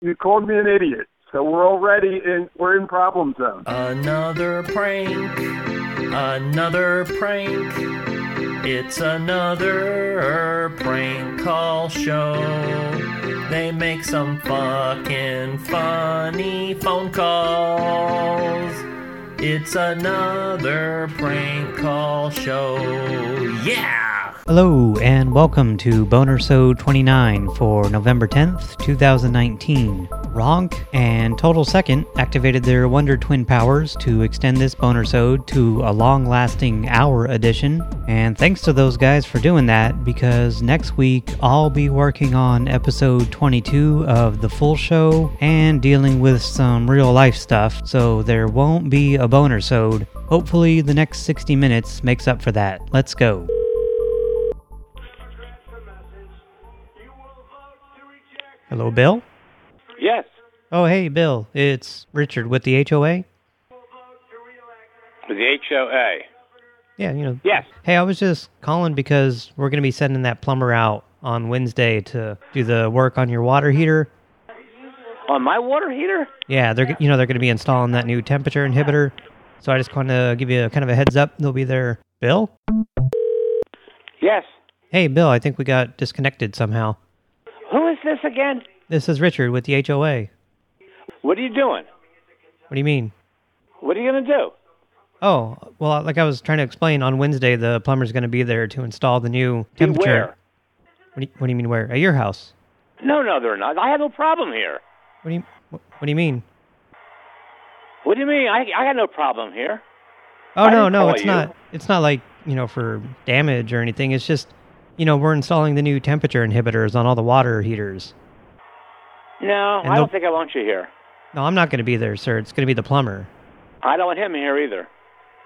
You called me an idiot. So we're already in we're in problem zone. Another prank, another prank. It's another prank call show. They make some fucking funny phone calls. It's another prank call show. Yeah! Hello, and welcome to Bonersode 29 for November 10th, 2019. Ronk and Total Second activated their Wonder Twin powers to extend this Bonersode to a long-lasting hour edition, and thanks to those guys for doing that, because next week I'll be working on episode 22 of the full show and dealing with some real-life stuff, so there won't be a Boner Bonersode. Hopefully the next 60 minutes makes up for that. Let's go. Hello, Bill? Yes. Oh, hey, Bill. It's Richard with the HOA. The HOA. Yeah, you know. Yes. Hey, I was just calling because we're going to be sending that plumber out on Wednesday to do the work on your water heater. On my water heater? Yeah, they're you know they're going to be installing that new temperature inhibitor. So I just want to give you a kind of a heads up. They'll be there. Bill? Yes. Hey, Bill, I think we got disconnected somehow. Who is this again? This is Richard with the HOA. What are you doing? What do you mean? What are you going to do? Oh, well, like I was trying to explain, on Wednesday the plumber's going to be there to install the new temperature. Where? What do you, what do you mean where? At your house? No, no, they're not. I have no problem here. What do you what, what do you mean? What do you mean? I I got no problem here. Oh I no, no, it's you. not. It's not like you know for damage or anything. It's just you know we're installing the new temperature inhibitors on all the water heaters. No, And I don't think I want you here. No, I'm not going to be there, sir. It's going to be the plumber. I don't want him here either.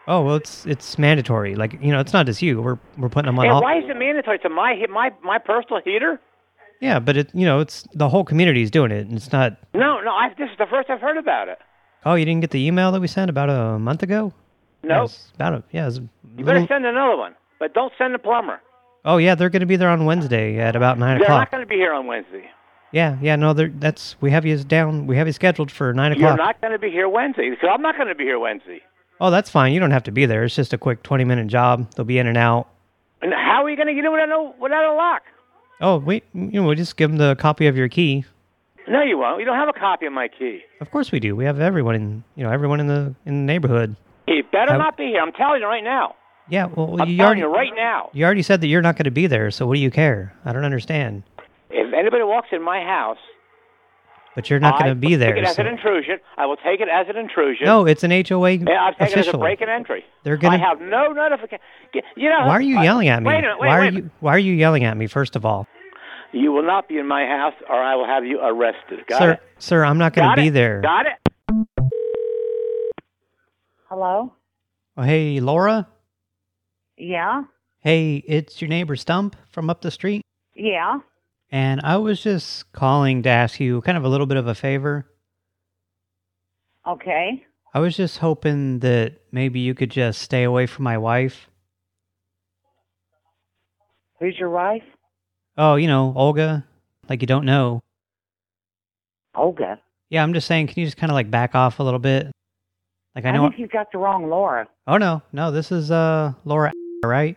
Oh well, it's it's mandatory. Like you know, it's not just you. We're we're putting them on Hey, all. why is it mandatory to my my my personal heater? Yeah, but it you know it's the whole community is doing it, and it's not. No, no. I, this is the first I've heard about it. Oh, you didn't get the email that we sent about a month ago? No. it's about a yeah. A You better send another one, but don't send the plumber. Oh yeah, they're going to be there on Wednesday at about nine o'clock. They're not going to be here on Wednesday. Yeah, yeah, no, they're, that's we have you down. We have you scheduled for nine o'clock. You're not going to be here Wednesday because I'm not going to be here Wednesday. Oh, that's fine. You don't have to be there. It's just a quick twenty minute job. They'll be in and out. And how are you going to get in without a, without a lock? Oh wait, you know, we'll just give them the copy of your key. No, you won't. You don't have a copy of my key. Of course we do. We have everyone in you know everyone in the in the neighborhood. He better How- not be here. I'm telling you right now. Yeah, well I'm you telling already you right now. you already said that you're not going to be there. So what do you care? I don't understand. If anybody walks in my house, But you're not going to be will there. Take it as an intrusion. I will take it as an intrusion. no, it's an HOA and I'll take it as a break and entry. They're gonna- I have no notification. You know. Why are you yelling at me? Wait a minute. Wait, why wait are a minute. you Why are you yelling at me? First of all, You will not be in my house, or I will have you arrested. Got sir, it? sir, I'm not going to be it? there. Got it? Hello? Oh, hey, Laura. Yeah? Hey, it's your neighbor Stump from up the street. Yeah? And I was just calling to ask you kind of a little bit of a favor. Okay. I was just hoping that maybe you could just stay away from my wife. Who's your wife? Oh, you know, Olga, like you don't know. Olga. Yeah, I'm just saying, can you just kind of like back off a little bit? Like I I know. think you've got the wrong Laura. Oh no, no, this is uh Laura, right?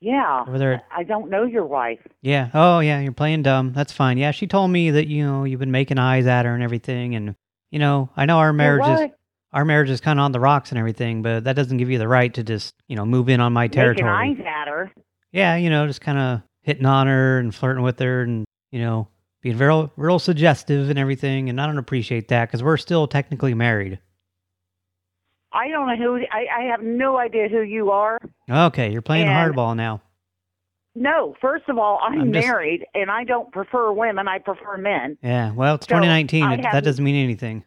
Yeah. Over there. I don't know your wife. Yeah. Oh yeah, you're playing dumb. That's fine. Yeah, she told me that you know you've been making eyes at her and everything, and you know I know our marriage is our marriage is kind of on the rocks and everything, but that doesn't give you the right to just you know move in on my territory. Making eyes at her. Yeah, you know, just kind of hitting on her and flirting with her and, you know, being real, real suggestive and everything. And I don't appreciate that because we're still technically married. I don't know who, I, I have no idea who you are. Okay, you're playing And- hardball now. No, first of all, I'm, I'm just- married and I don't prefer women. I prefer men. Yeah, well, it's So, 2019. It- that doesn't mean anything.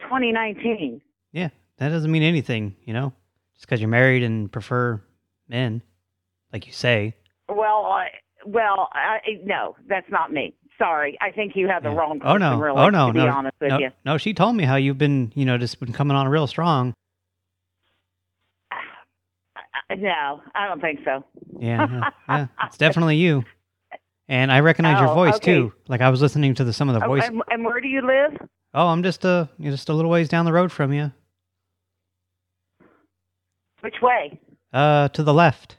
2019. Yeah, that doesn't mean anything, you know? Just because you're married and prefer men, like you say. Well, I, well, I, no, that's not me. Sorry. I think you have the Yeah. wrong Oh, no. really, oh, no, to be no. honest with no, you. no, she told me how you've been, you know, just been coming on real strong. No, I don't think so. Yeah, yeah, yeah, it's definitely you. And I recognize your Oh, voice okay. too. Like I was listening to the some of the Oh, voice. and, and where do you live? Oh, I'm just a just a little ways down the road from you. Which way? Uh, to the left.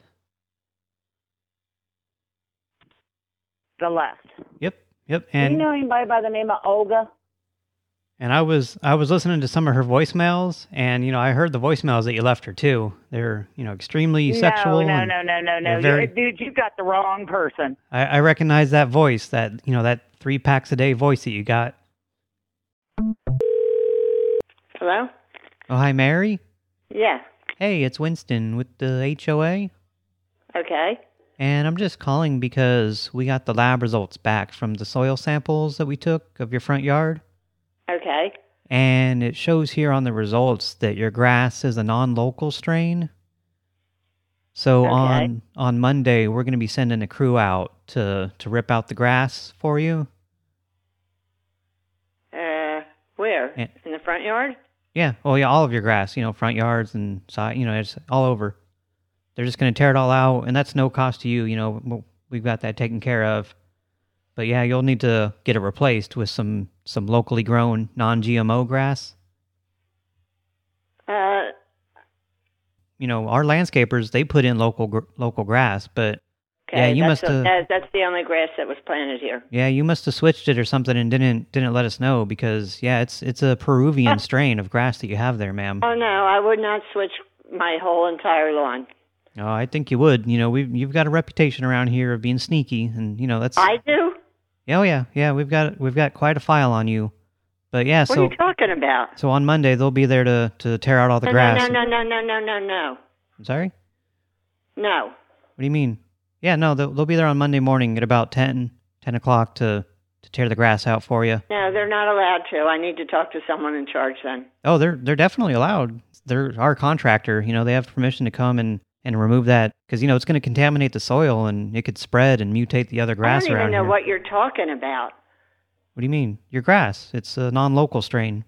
The left. Yep, yep. And do you know anybody by the name of Olga? and I was I was listening to some of her voicemails, and you know I heard the voicemails that you left her too. They're you know extremely sexual. No, no, no, no, no, no. very- Dude, you've got the wrong person. I, I recognize that voice. That you know that three packs a day voice that you got. Hello? Oh, hi, Mary. Yeah. Hey, it's Winston with the HOA. Okay. And I'm just calling because we got the lab results back from the soil samples that we took of your front yard. Okay. And it shows here on the results that your grass is a non-local strain. So Okay. on on Monday, we're going to be sending a crew out to to rip out the grass for you. Uh, where? Yeah. In the front yard? Yeah, oh yeah, all of your grass, you know, front yards and side, you know, it's all over. They're just going to tear it all out, and that's no cost to you. You know, we've got that taken care of. But yeah, you'll need to get it replaced with some some locally grown non-GMO grass. Uh, You know, our landscapers they put in local gr- local grass, but okay. Yeah, you must have- that, that's the only grass that was planted here. yeah, you must have switched it or something and didn't didn't let us know because yeah, it's it's a Peruvian strain of grass that you have there, ma'am. Oh, no, I would not switch my whole entire lawn. Oh, I think you would. You know, we you've got a reputation around here of being sneaky, and you know that's. I do? Oh yeah, yeah. We've got we've got quite a file on you, but yeah. What so are you talking about? so on Monday they'll be there to to tear out all the no, grass. no, no, no, no, no, no, no. I'm sorry. No. What do you mean? Yeah, no, they'll, they'll be there on Monday morning at about 10, 10 o'clock to to tear the grass out for you. No, they're not allowed to. I need to talk to someone in charge then. Oh, they're they're definitely allowed. They're our contractor. You know, they have permission to come and and remove that because you know it's going to contaminate the soil and it could spread and mutate the other grass around I don't even know here. what you're talking about. What do you mean? Your grass. It's a non-local strain.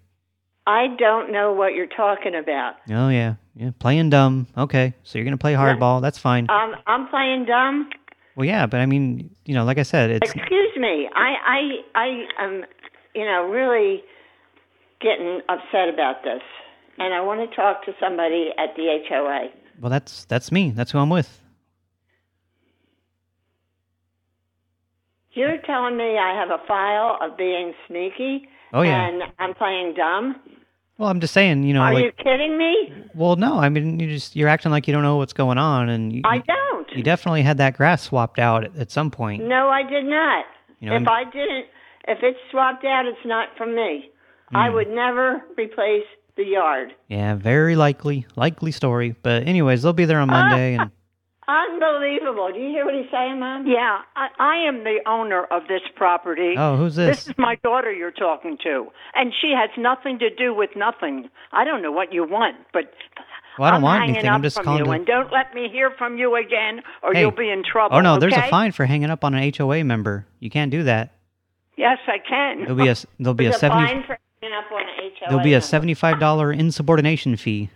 I don't know what you're talking about. Oh yeah, yeah. Playing dumb. Okay, so you're gonna play hardball. That's fine. Um, I'm playing dumb. Well, yeah, but I mean, you know, like I said, it's Excuse me. I, I, I am, you know, really getting upset about this, and I want to talk to somebody at the HOA. Well, that's that's me. That's who I'm with. You're telling me I have a file of being sneaky, Oh yeah. and I'm playing dumb. Well, I'm just saying, you know, Are like, you kidding me? well, no, I mean, you just you're acting like you don't know what's going on, and you, I don't. you definitely had that grass swapped out at, at some point. No, I did not. You know, if I didn't, if it's swapped out, it's not from me. I Hmm. would never replace the yard. Yeah, very likely, likely story. But anyways, they'll be there on ah. Monday, and Unbelievable. Do you hear what he's saying, Mom? Yeah, I, I am the owner of this property. oh, who's This this? is my daughter you're talking to, and she has nothing to do with nothing. I don't know what you want, but Well, I don't I'm want anything. I'm just calling you, to- and don't let me hear from you again, or Hey. you'll be in trouble. Oh no, there's a fine for hanging up on an HOA member. You can't do that. Yes, I can. There'll be a there'll be a There's seventy fine for hanging up on a HOA. there'll be a seventy-five dollar insubordination fee.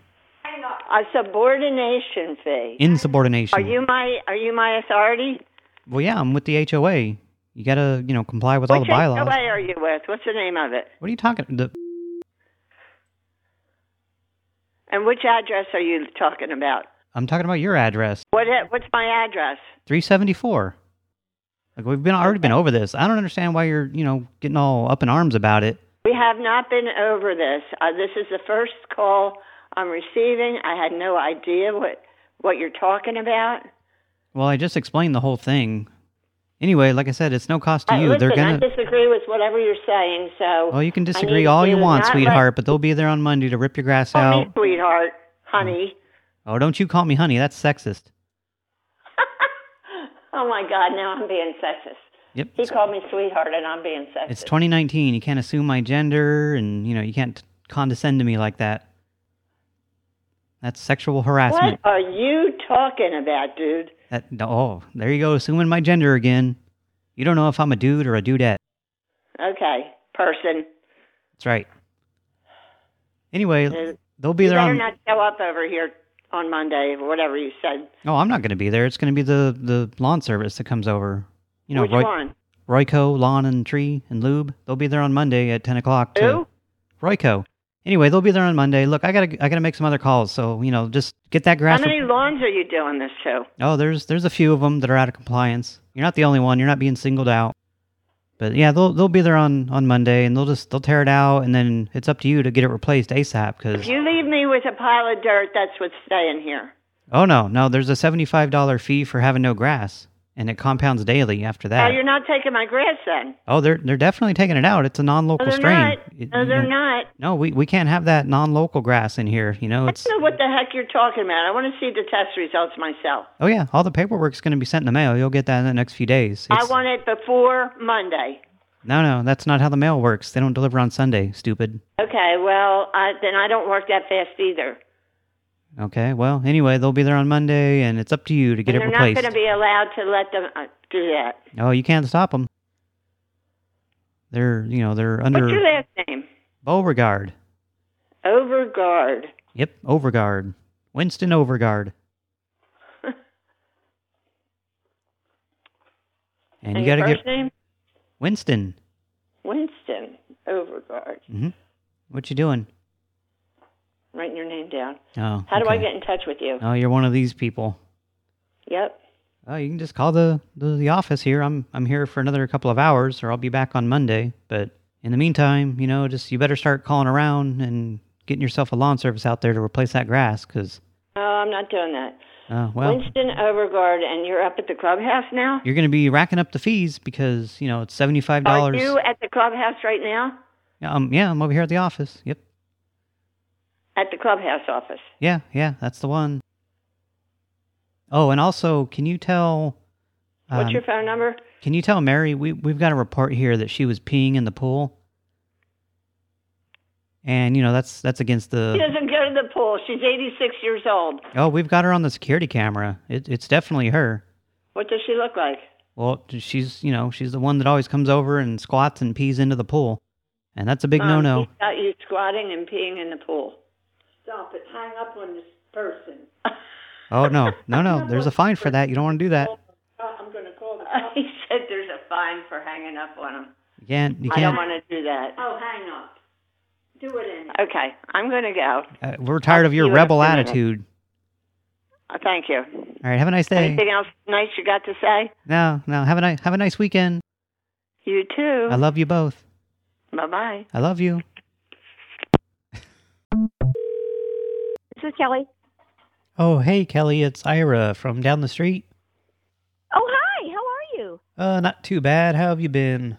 A subordination fee. Insubordination. Are you my Are you my authority? Well, yeah, I'm with the HOA. You gotta, you know, comply with all the bylaws. Which HOA are you with? What's the name of it? What are you talking? The, And which address are you talking about? I'm talking about your address, What What's my address? 374. Like we've been already been over this. I don't understand why you're, you know, getting all up in arms about it. We have not been over this. Uh, this is the first call I'm receiving. I had no idea what what you're talking about. Well, I just explained the whole thing. Anyway, like I said, it's no cost to Uh, you. listen, They're gonna. I disagree with whatever you're saying. So Well, you can disagree all you want, sweetheart, but they'll be there on Monday to rip your grass call out. me sweetheart, honey. Oh, don't you call me honey. That's sexist. Oh my God! Now I'm being sexist. Yep. He called me sweetheart, and I'm being sexist. It's 2019. You can't assume my gender, and you know you can't condescend to me like that. That's sexual harassment. What are you talking about, dude? That oh, there you go, assuming my gender again. You don't know if I'm a dude or a dudette. Okay, person. That's right. Anyway, Uh, they'll be there better on. not show up over here on Monday or whatever you said. Oh, I'm not going to be there. It's going to be the the lawn service that comes over. You know, Which Roy, one? Royco Lawn and Tree and Lube. They'll be there on Monday at 10 o'clock. to- Who? Royco. Anyway, they'll be there on Monday. Look, I gotta I gotta make some other calls, so you know, just get that grass. How many lawns are you doing this to? Oh, there's there's a few of them that are out of compliance. You're not the only one. You're not being singled out. But yeah, they'll they'll be there on on Monday, and they'll just they'll tear it out, and then it's up to you to get it replaced ASAP. Because If you leave me with a pile of dirt, that's what's staying here. oh no, no, there's a seventy five dollar fee for having no grass, and it compounds daily after oh, that. Oh, you're not taking my grass then? Oh, they're they're definitely taking it out. It's a non-local No, strain. not. No, they're not. No, we we can't have that non-local grass in here. You know, I don't know what the heck you're talking about. I want to see the test results myself. oh yeah, all the paperwork's going to be sent in the mail. You'll get that in the next few days. I want it before Monday. no, no, that's not how the mail works. They don't deliver on Sunday. Stupid. Okay, well, I, then I don't work that fast either. Okay, well, anyway, they'll be there on Monday, and it's up to you to get and it they're replaced. not going to be allowed to let them uh, do that. Oh, you can't stop them. They're, you know, they're under What's your last name? Beauregard. Overguard. Yep, Overguard. Winston Overguard. And, And you got to get name? Winston. Winston Overguard. hmm What you doing? Writing your name down. Oh, How do I get in touch with you? Oh, you're one of these people. Yep. Oh, you can just call the, the the office here. I'm I'm here for another couple of hours, or I'll be back on Monday. But in the meantime, you know, just you better start calling around and getting yourself a lawn service out there to replace that grass, because Oh, I'm not doing that. uh, well, Winston Overguard, and you're up at the clubhouse now? you're going to be racking up the fees because you know it's $75. Are you at the clubhouse right now? Um, yeah, I'm over here at the office. Yep. At the clubhouse office. Yeah, yeah, that's the one. Oh, and also, can you tell? What's um, your phone number? Can you tell Mary we we've got a report here that she was peeing in the pool? And you know that's that's against the... She doesn't go to the pool. She's 86 years old. Oh, we've got her on the security camera. It, it's definitely her. What does she look like? Well, she's you know she's the one that always comes over and squats and pees into the pool, and that's a big Um, no no. You squatting and peeing in the pool. Stop it. Hang up on this person. Oh no no no! There's a fine for that. You don't want to do that. I'm going to call the He said there's a fine for hanging up on him. You can't you can't. I don't want to do that. Oh, hang up. Do it in. Okay, I'm going to go. Uh, we're tired I'll of your you in a rebel few attitude. Uh, thank you. All right, have a nice day. Anything else nice you got to say? No no, have a nice have a nice weekend. You too. I love you both. Bye bye. I love you. This is Kelly. Oh hey Kelly, it's Ira from down the street. Oh, hi. How are you? Uh, not too bad. How have you been?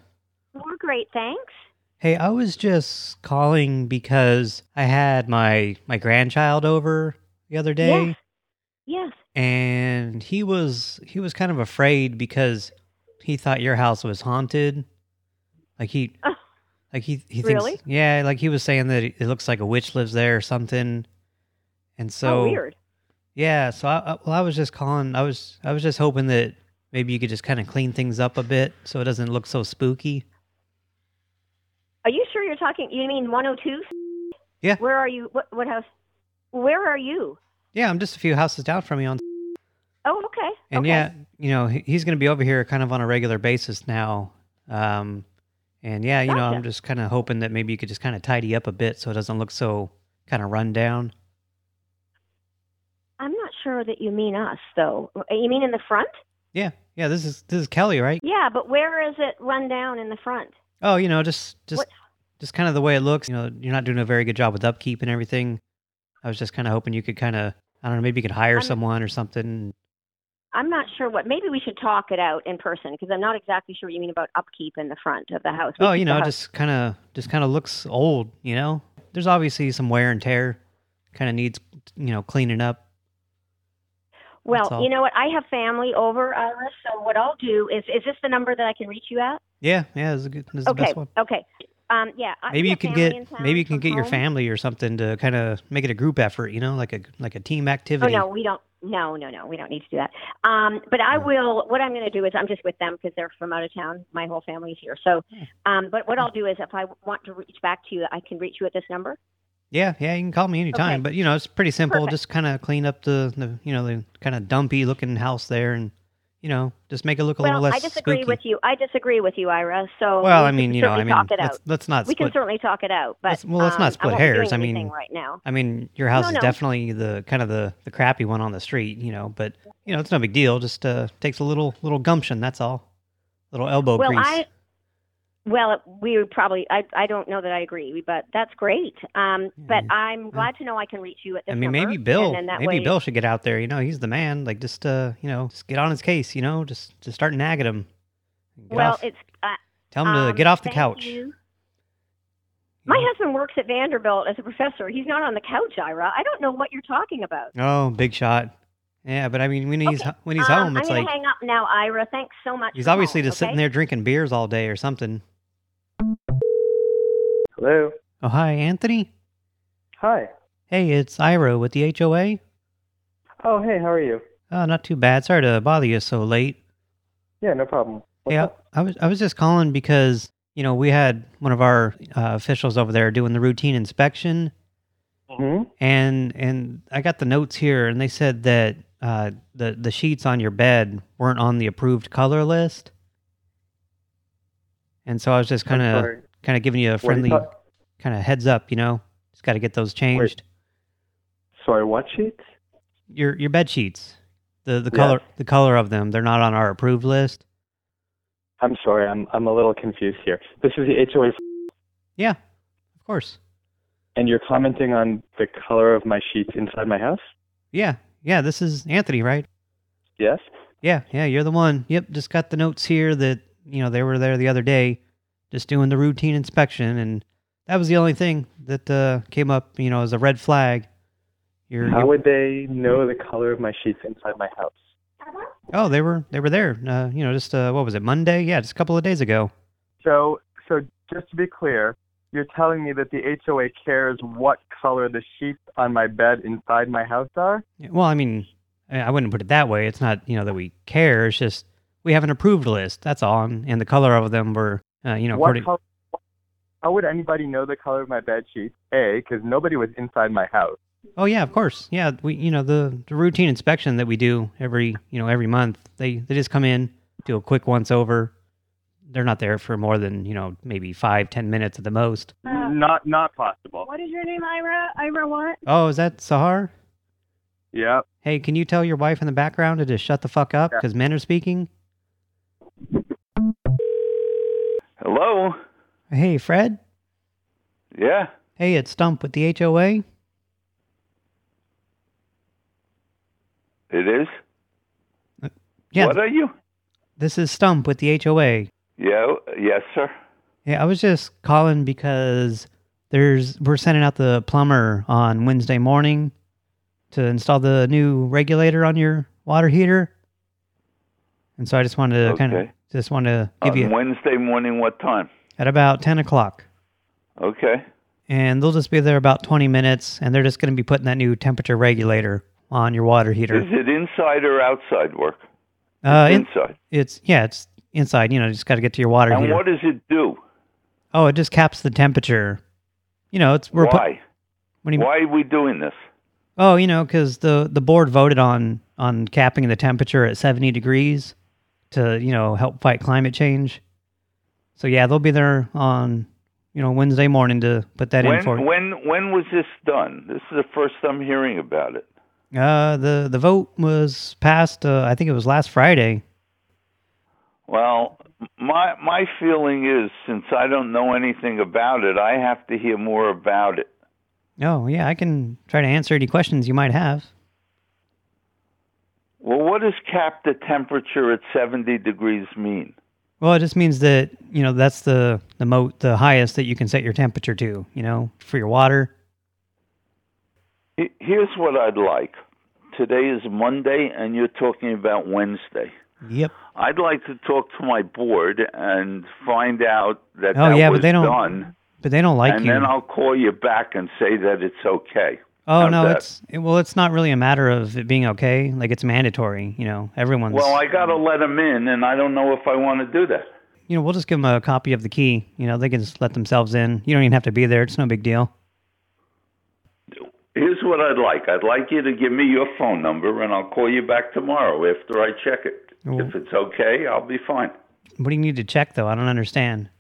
We're great, thanks. Hey, I was just calling because I had my my grandchild over the other day. Yes. Yes. and he was he was kind of afraid because he thought your house was haunted. Like he Oh. like he he thinks Really? yeah, like he was saying that it looks like a witch lives there or something. And so oh, weird. Yeah, so I, I well I was just calling I was I was just hoping that maybe you could just kind of clean things up a bit so it doesn't look so spooky. Are you sure you're talking? You mean 102? Yeah. Where are you? What, what house? Where are you? Yeah, I'm just a few houses down from you on Oh, okay. And okay. yeah, you know, he's going to be over here kind of on a regular basis now. Um, and yeah, you know, I'm just kind of hoping that maybe you could just kind of tidy up a bit so it doesn't look so kind of run down. Sure that you mean us, though. Uh, you mean in the front? Yeah, yeah. This is this is Kelly, right? Yeah, but where is it run down in the front? Oh, you know, just just What- just kind of the way it looks. You know, you're not doing a very good job with upkeep and everything. I was just kind of hoping you could kind of, I don't know, maybe you could hire I'm- someone or something. I'm not sure what. Maybe we should talk it out in person because I'm not exactly sure what you mean about upkeep in the front of the house. We Oh, you know, just kind of just kind of looks old. You know, there's obviously some wear and tear. Kind of needs, you know, cleaning up. Well, you know what? I have family over, Iris. So what I'll do is, is this the number that I can reach you at? Yeah, yeah, this is, a good, this is the best one. Okay. Um. Yeah. Maybe you can get maybe you can get your family or something to kind of make it a group effort. You know, like a like a team activity. Oh no, we don't. No, no, no. We don't need to do that. Um. But I will. What I'm going to do is I'm just with them because they're from out of town. My whole family's here. So, um. But what I'll do is if I want to reach back to you, I can reach you at this number. Yeah, yeah, you can call me anytime. Okay. But you know, it's pretty simple. Perfect. Just kind of clean up the, the you know the kind of dumpy looking house there, and you know, just make it look a well, little less I disagree spooky. with you. I disagree with you, Ira. So Well, we I mean, you know, I mean, let's, out. let's not we split. can certainly talk it out, but let's- well, let's um, not I split hairs. I mean, right now. I mean, your house No, is no. definitely the kind of the the crappy one on the street, you know. But you know, it's no big deal. Just uh, takes a little little gumption. That's all. Little elbow well, grease. I well, we would probably. I I don't know that I agree, but that's great. Um, but I'm glad to know I can reach you at this I mean, maybe Bill, and that maybe way, Bill should get out there. You know, he's the man. Like, just uh, you know, just get on his case. You know, just just start nagging him. Get Well, off- it's uh, tell him to um, get off the couch. you. My husband works at Vanderbilt as a professor. He's not on the couch, Ira. I don't know what you're talking about. Oh, big shot. Yeah, but I mean, when he's Okay, when he's um, home, it's I'm like hang up now, Ira. Thanks so much. he's obviously calling, just sitting there drinking beers all day or something. Hello. Oh, hi, Anthony. Hi. Hey, it's Ira with the HOA. Oh, hey, how are you? Oh, not too bad. Sorry to bother you so late. Yeah, no problem. What's yeah, up? I was I was just calling because you know we had one of our uh, officials over there doing the routine inspection, hmm and and I got the notes here, and they said that uh, the the sheets on your bed weren't on the approved color list, and so I was just kind of. Kind of giving you a are you friendly kind of heads up, you know, just got to get those changed. Sorry, what sheets? Your your bed sheets, the the Yes. color the color of them, they're not on our approved list. I'm sorry, I'm I'm a little confused here. This is the HOA, Yeah, of course. and you're commenting on the color of my sheets inside my house? Yeah, yeah. This is Anthony, right? Yes. Yeah, yeah, you're the one. Yep, just got the notes here that, you know, they were there the other day just doing the routine inspection and that was the only thing that uh, came up, you know, as a red flag. You're, How you- would they know the color of my sheets inside my house? oh, they were they were there. Uh, you know, just uh, what was it? Monday? Yeah, just a couple of days ago. So, so just to be clear, you're telling me that the HOA cares what color the sheets on my bed inside my house are? Well, I mean, I I wouldn't put it that way. It's not, you know, that we care. It's just we have an approved list. That's all. And, and the color of them were, uh, you know, what according. color? How would anybody know the color of my bed sheets? A, because nobody was inside my house. Oh yeah, of course. Yeah, we you know the, the routine inspection that we do every you know every month. They they just come in, do a quick once over. They're not there for more than you know maybe five ten minutes at the most. Not, not possible. What is your name, Ira? Ira what? Oh, is that Sahar? Yeah. Hey, can you tell your wife in the background to just shut the fuck up Yeah. because men are speaking? Hello? Hey, Fred. Yeah? Hey, it's Stump with the HOA. It is? Yeah, What are you? this is Stump with the HOA. Yeah, yes, sir. Yeah, I was just calling because there's we're sending out the plumber on Wednesday morning to install the new regulator on your water heater. And so I just wanted to kind of Okay. Just want to give On you Wednesday morning, what time? at about 10 o'clock. Okay. And they'll just be there about 20 minutes, and they're just going to be putting that new temperature regulator on your water heater. Is it inside or outside work? Uh, in- inside. it's, yeah, it's inside. You know, just got to get to your water And heater. what does it do? oh, it just caps the temperature. You know, it's... We're Why? what do you Why are we doing this? Oh, you know, because the the board voted on on capping the temperature at 70 degrees to you know help fight climate change. So yeah, they'll be there on you know Wednesday morning to put that in for When you. when when was this done? This is the first I'm hearing about it. Uh, the the vote was passed. Uh, I think it was last Friday. Well, my my feeling is since I don't know anything about it, I have to hear more about it. Oh yeah, I can try to answer any questions you might have. Well, what does cap the temperature at 70 degrees mean? Well, it just means that you know that's the the mo the highest that you can set your temperature to. You know, for your water. Here's what I'd like. Today is Monday, and you're talking about Wednesday. Yep. I'd like to talk to my board and find out that Oh, that yeah, but they don't done, But they don't like and you. then I'll call you back and say that it's okay. Oh How's no, that? it's it- well, it's not really a matter of it being okay. Like it's mandatory. You know, everyone's. Well, I got to let them in, and I don't know if I want to do that. you know, we'll just give them a copy of the key. You know, they can just let themselves in. You don't even have to be there. It's no big deal. Here's what I'd like. I'd like you to give me your phone number, and I'll call you back tomorrow after I check it. If it's okay, I'll be fine. What do you need to check, though? I don't understand.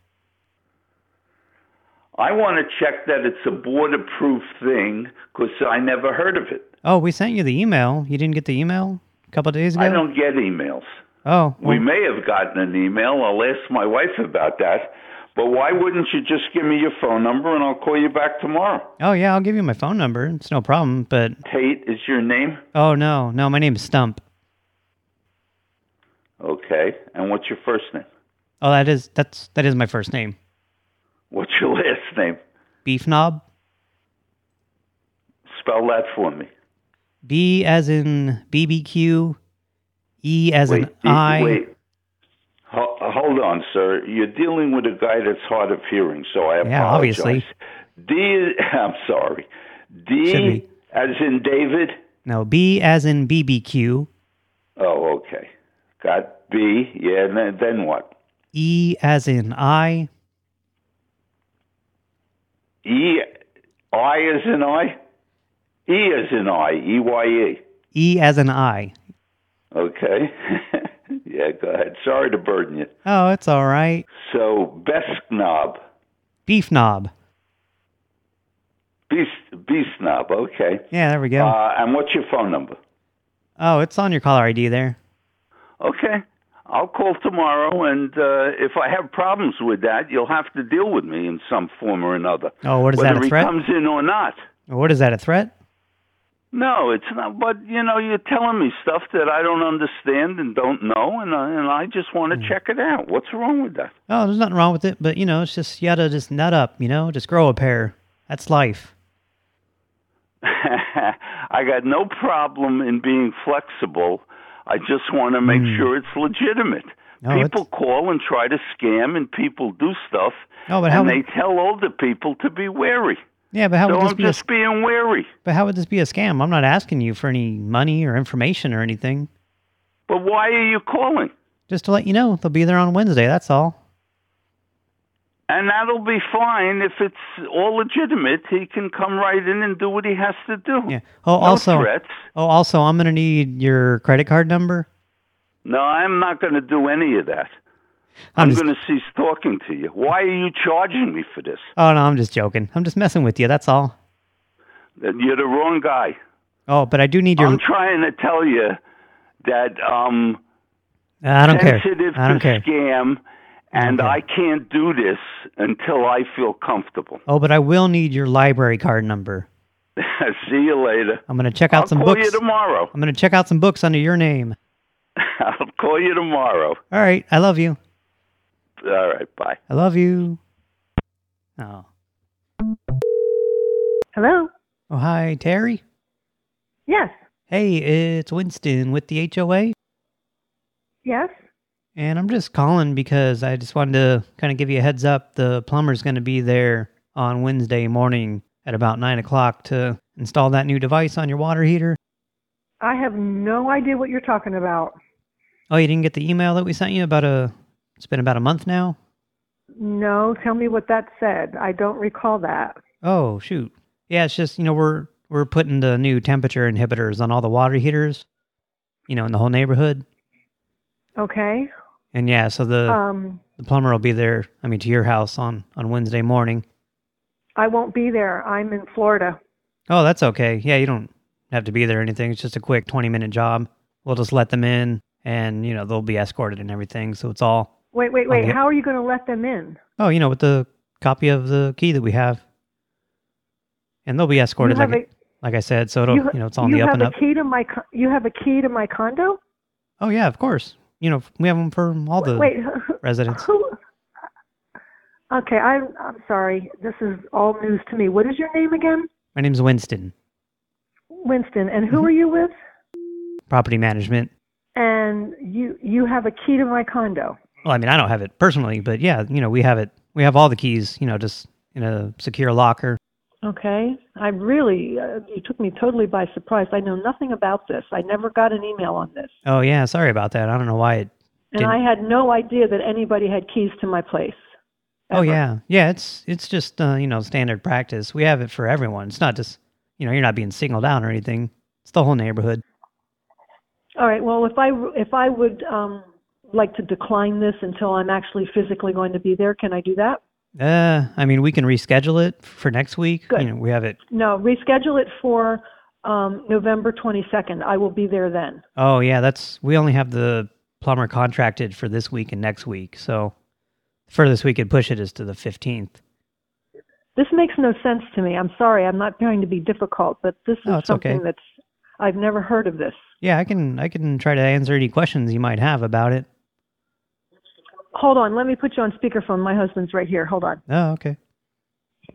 I want to check that it's a board-approved thing because I never heard of it. Oh, we sent you the email. You didn't get the email a couple of days ago? I don't get emails. Oh, We may have gotten an email. I'll ask my wife about that. But why wouldn't you just give me your phone number and I'll call you back tomorrow? oh, yeah, I'll give you my phone number. It's no problem, but... Tate is your name? Oh, no. No, my name's Stump. Okay. And what's your first name? Oh, that is that's that is my first name. What's your last name? Beef Knob. Spell that for me. B as in BBQ. E as wait, in I. Wait. Ho- hold on, sir. You're dealing with a guy that's hard of hearing, so I apologize. Yeah, obviously. D. I'm sorry. D as in David. No, B as in BBQ. Oh, okay. Got B. Yeah. Then what? E as in I. E. I as in I. E as in I. E Y E. E as in I. Okay. yeah. Go ahead. Sorry to burden you. Oh, it's all right. So best knob. Beef Knob. Beast, beast knob, okay. Yeah, there we go. Uh, and what's your phone number? oh, it's on your caller ID there. Okay. I'll call tomorrow, and uh, if I have problems with that, you'll have to deal with me in some form or another. Oh, what is Whether that, a he threat? comes in or not. What is that, a threat? No, it's not. But you know, you're telling me stuff that I don't understand and don't know, and I, and I just want to check it out. What's wrong with that? Oh, there's nothing wrong with it, but, you know, it's just, you gotta just nut up, you know? Just grow a pair. That's life. I got no problem in being flexible. I just want to make hmm. sure it's legitimate. No, people call and try to scam, and people do stuff, No, but how and would- they tell older people to be wary. Yeah, but how so would this I'm be a, just being wary. but how would this be a scam? I'm not asking you for any money or information or anything. But why are you calling? Just to let you know, they'll be there on Wednesday, that's all. And that'll be fine if it's all legitimate. He can come right in and do what he has to do. Yeah. Oh, no also, threats. oh, also, I'm gonna need your credit card number. No, I'm not going to do any of that. I'm I'm, going to cease talking to you. Why are you charging me for this? Oh no, I'm just joking. I'm just messing with you. That's all. You're the wrong guy. Oh, but I do need your. I'm trying to tell you that um I don't care. I don't to care. scam, and I can't do this until I feel comfortable. Oh, but I will need your library card number. See you later. I'm gonna check out I'll some call books. you tomorrow. I'm gonna check out some books under your name. I'll call you tomorrow. All right. I love you. All right, bye. I love you. Oh. Hello? Oh, hi, Terry. Yes. Hey, it's Winston with the HOA. Yes? And I'm just calling because I just wanted to kind of give you a heads up. The plumber's going to be there on Wednesday morning at about 9 o'clock to install that new device on your water heater. I have no idea what you're talking about. Oh, you didn't get the email that we sent you about a... It's been about a month now? No, tell me what that said. I don't recall that. Oh, shoot. Yeah, it's just, you know, we're we're putting the new temperature inhibitors on all the water heaters, you know, in the whole neighborhood. Okay. And yeah, so the Um, the plumber will be there, I mean, to your house on, on Wednesday morning. I won't be there. I'm in Florida. Oh, that's okay. Yeah, you don't have to be there or anything. It's just a quick 20-minute job. We'll just let them in, and, you know, they'll be escorted and everything, so it's all... Wait, wait, wait. How are you going to let them in? Oh, you know, with the copy of the key that we have. And they'll be escorted, You have like, like I said, so it'll, you, you, know, it's on the up have and a up. key to my you have a key to my condo? Oh, yeah, of course. You know, we have them for all the Wait, residents. who? Okay, I'm I'm sorry. This is all news to me. What is your name again? My name's Winston, Winston. And Mm-hmm. who are you with? property management. And you you have a key to my condo. Well, I mean, I don't have it personally, but yeah, you know, we have it. We have all the keys, you know, just in a secure locker. Okay. I really uh, you took me totally by surprise. I know nothing about this. I never got an email on this. Oh, yeah, sorry about that. I don't know why it And didn't. I had no idea that anybody had keys to my place. Oh, yeah. Yeah, it's it's just, uh, you know, standard practice. We have it for everyone. It's not just, you know, you're not being singled out or anything. It's the whole neighborhood. All right. Well, if I if I would um, like to decline this until I'm actually physically going to be there, can I do that? Uh, I mean, we can reschedule it for next week. Good. You know, we have it. No, reschedule it for um, November 22nd. I will be there then. Oh, yeah, that's... We only have the plumber contracted for this week and next week, so the furthest we could push it is to the 15th. This makes no sense to me. I'm sorry. I'm not trying to be difficult, but this is something okay. that's I've never heard of this. Yeah, I can I can try to answer any questions you might have about it. Hold on. Let me put you on speakerphone. My husband's right here. Hold on. Oh, okay.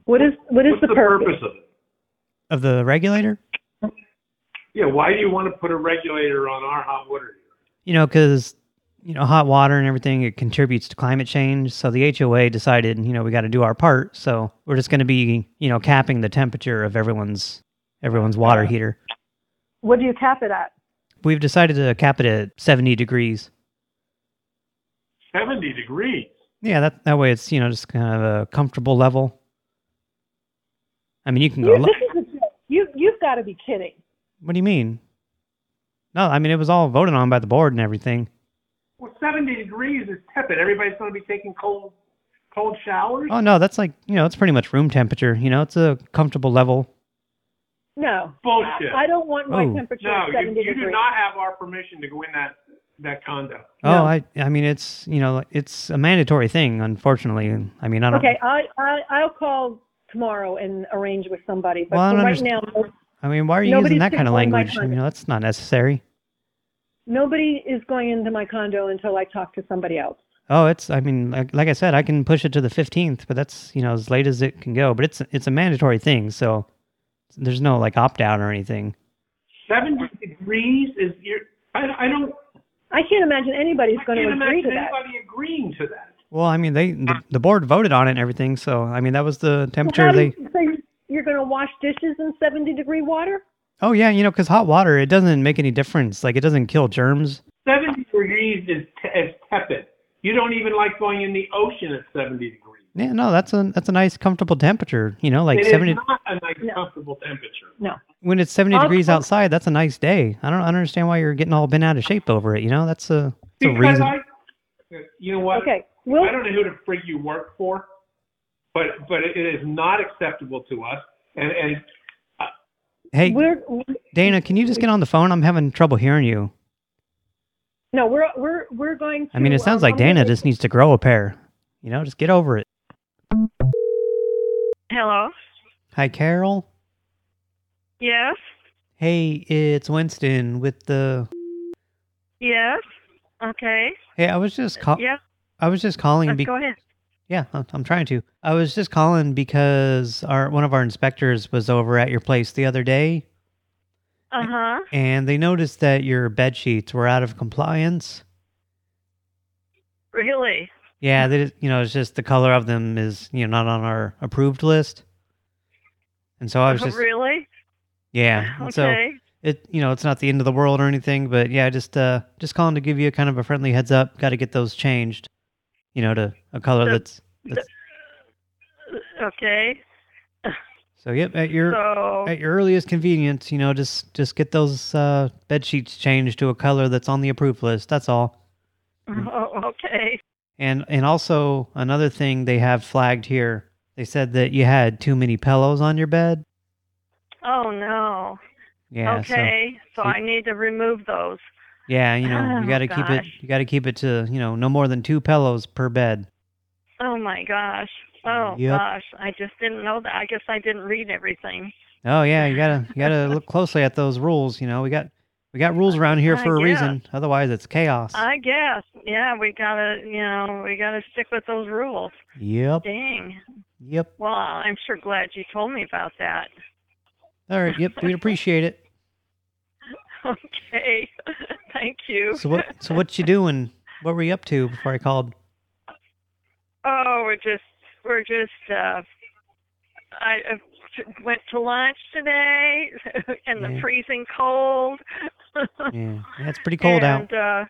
What is what is What's the, the purpose of it? Of the regulator? Yeah, why do you want to put a regulator on our hot water? You know, because, you know, hot water and everything, it contributes to climate change. So the HOA decided, you know, we got to do our part. So we're just going to be, you know, capping the temperature of everyone's everyone's water heater. What do you cap it at? We've decided to cap it at 70 degrees. 70 degrees. Yeah, that that way it's, you know, just kind of a comfortable level. I mean, you can go... You, this is a, you you've got to be kidding. What do you mean? No, I mean, it was all voted on by the board and everything. Well, 70 degrees is tepid. Everybody's going to be taking cold cold showers? Oh, no, that's like, you know, it's pretty much room temperature. You know, it's a comfortable level. No. Bullshit. I, I don't want my Oh. temperature no, at you, 70 you do not have our permission to go in that that condo. Oh, I I mean, it's, you know, it's a mandatory thing, unfortunately. I mean, I don't... Okay, I, I I'll call tomorrow and arrange with somebody. But Well, I for don't right understand- now, I mean, why are you using that kind of language? You condo. know, that's not necessary. nobody is going into my condo until I talk to somebody else. Oh, it's, I mean, like, like I said, I can push it to the 15th, but that's, you know, as late as it can go. But it's it's a mandatory thing, so there's no, like, opt-out or anything. 70 degrees is your. I, I don't. I can't imagine anybody's I going to can't agree imagine to that. anybody agreeing to that. Well, I mean, they the, the board voted on it and everything, so, I mean, that was the temperature How do they... You, so you're going to wash dishes in 70 degree water? Oh, yeah, you know, because hot water, it doesn't make any difference. Like, it doesn't kill germs. 70 degrees is, te- is tepid. You don't even like going in the ocean at 70 degrees. Yeah, no, that's a that's a nice, comfortable temperature. You know, like It is 70... not a nice, comfortable temperature. No. When it's 70 I'll- degrees I'll- outside, that's a nice day. I don't understand why you're getting all bent out of shape over it, you know? That's a, that's a Because reason. I, you know what? Okay, we'll- I don't know who the frig you work for, but but it is not acceptable to us. And and Hey, We're Dana, can you just get on the phone? I'm having trouble hearing you. no, we're we're we're going. To, I mean, it sounds um, like Dana just needs to grow a pair. You know, just get over it. Hello. Hi, Carol. Yes. Hey, it's Winston with the... Yes. Okay. Hey, I was just call. Yeah. I was just calling. Let's be- go ahead. Yeah, I'm trying to. I was just calling because our one of our inspectors was over at your place the other day, Uh huh. and they noticed that your bed sheets were out of compliance. Really? Yeah, they, you know, it's just the color of them is, you know, not on our approved list. And so I was just, really? yeah. and So it, you know, it's not the end of the world or anything, but yeah, just, uh, just calling to give you a kind of a friendly heads up. Got to get those changed, you know, to a color The- that's, that's. Okay. So yep, at your So- at your earliest convenience, you know, just just get those uh, bed sheets changed to a color that's on the approved list. That's all. Oh, okay. And and also another thing they have flagged here. They said that you had too many pillows on your bed. Oh no. Yeah. okay. So, so- I need to remove those. yeah, you know, Oh, you got to keep it. You got to keep it to you know no more than two pillows per bed. Oh my gosh. Oh Yep. gosh. I just didn't know that. I guess I didn't read everything. Oh yeah, you gotta you gotta look closely at those rules. You know, we got we got rules around here for a guess. reason. Otherwise, it's chaos. I guess. Yeah, we gotta, you know, we gotta stick with those rules. Yep. Dang. Yep. Well, I'm sure glad you told me about that. All right. Yep. We'd appreciate it. Okay. Thank you. So what? So what you doing? What were you up to before I called? Oh, we're just we're just uh I uh, went to lunch today in the Yeah. freezing cold. Yeah, it's pretty cold out. and, uh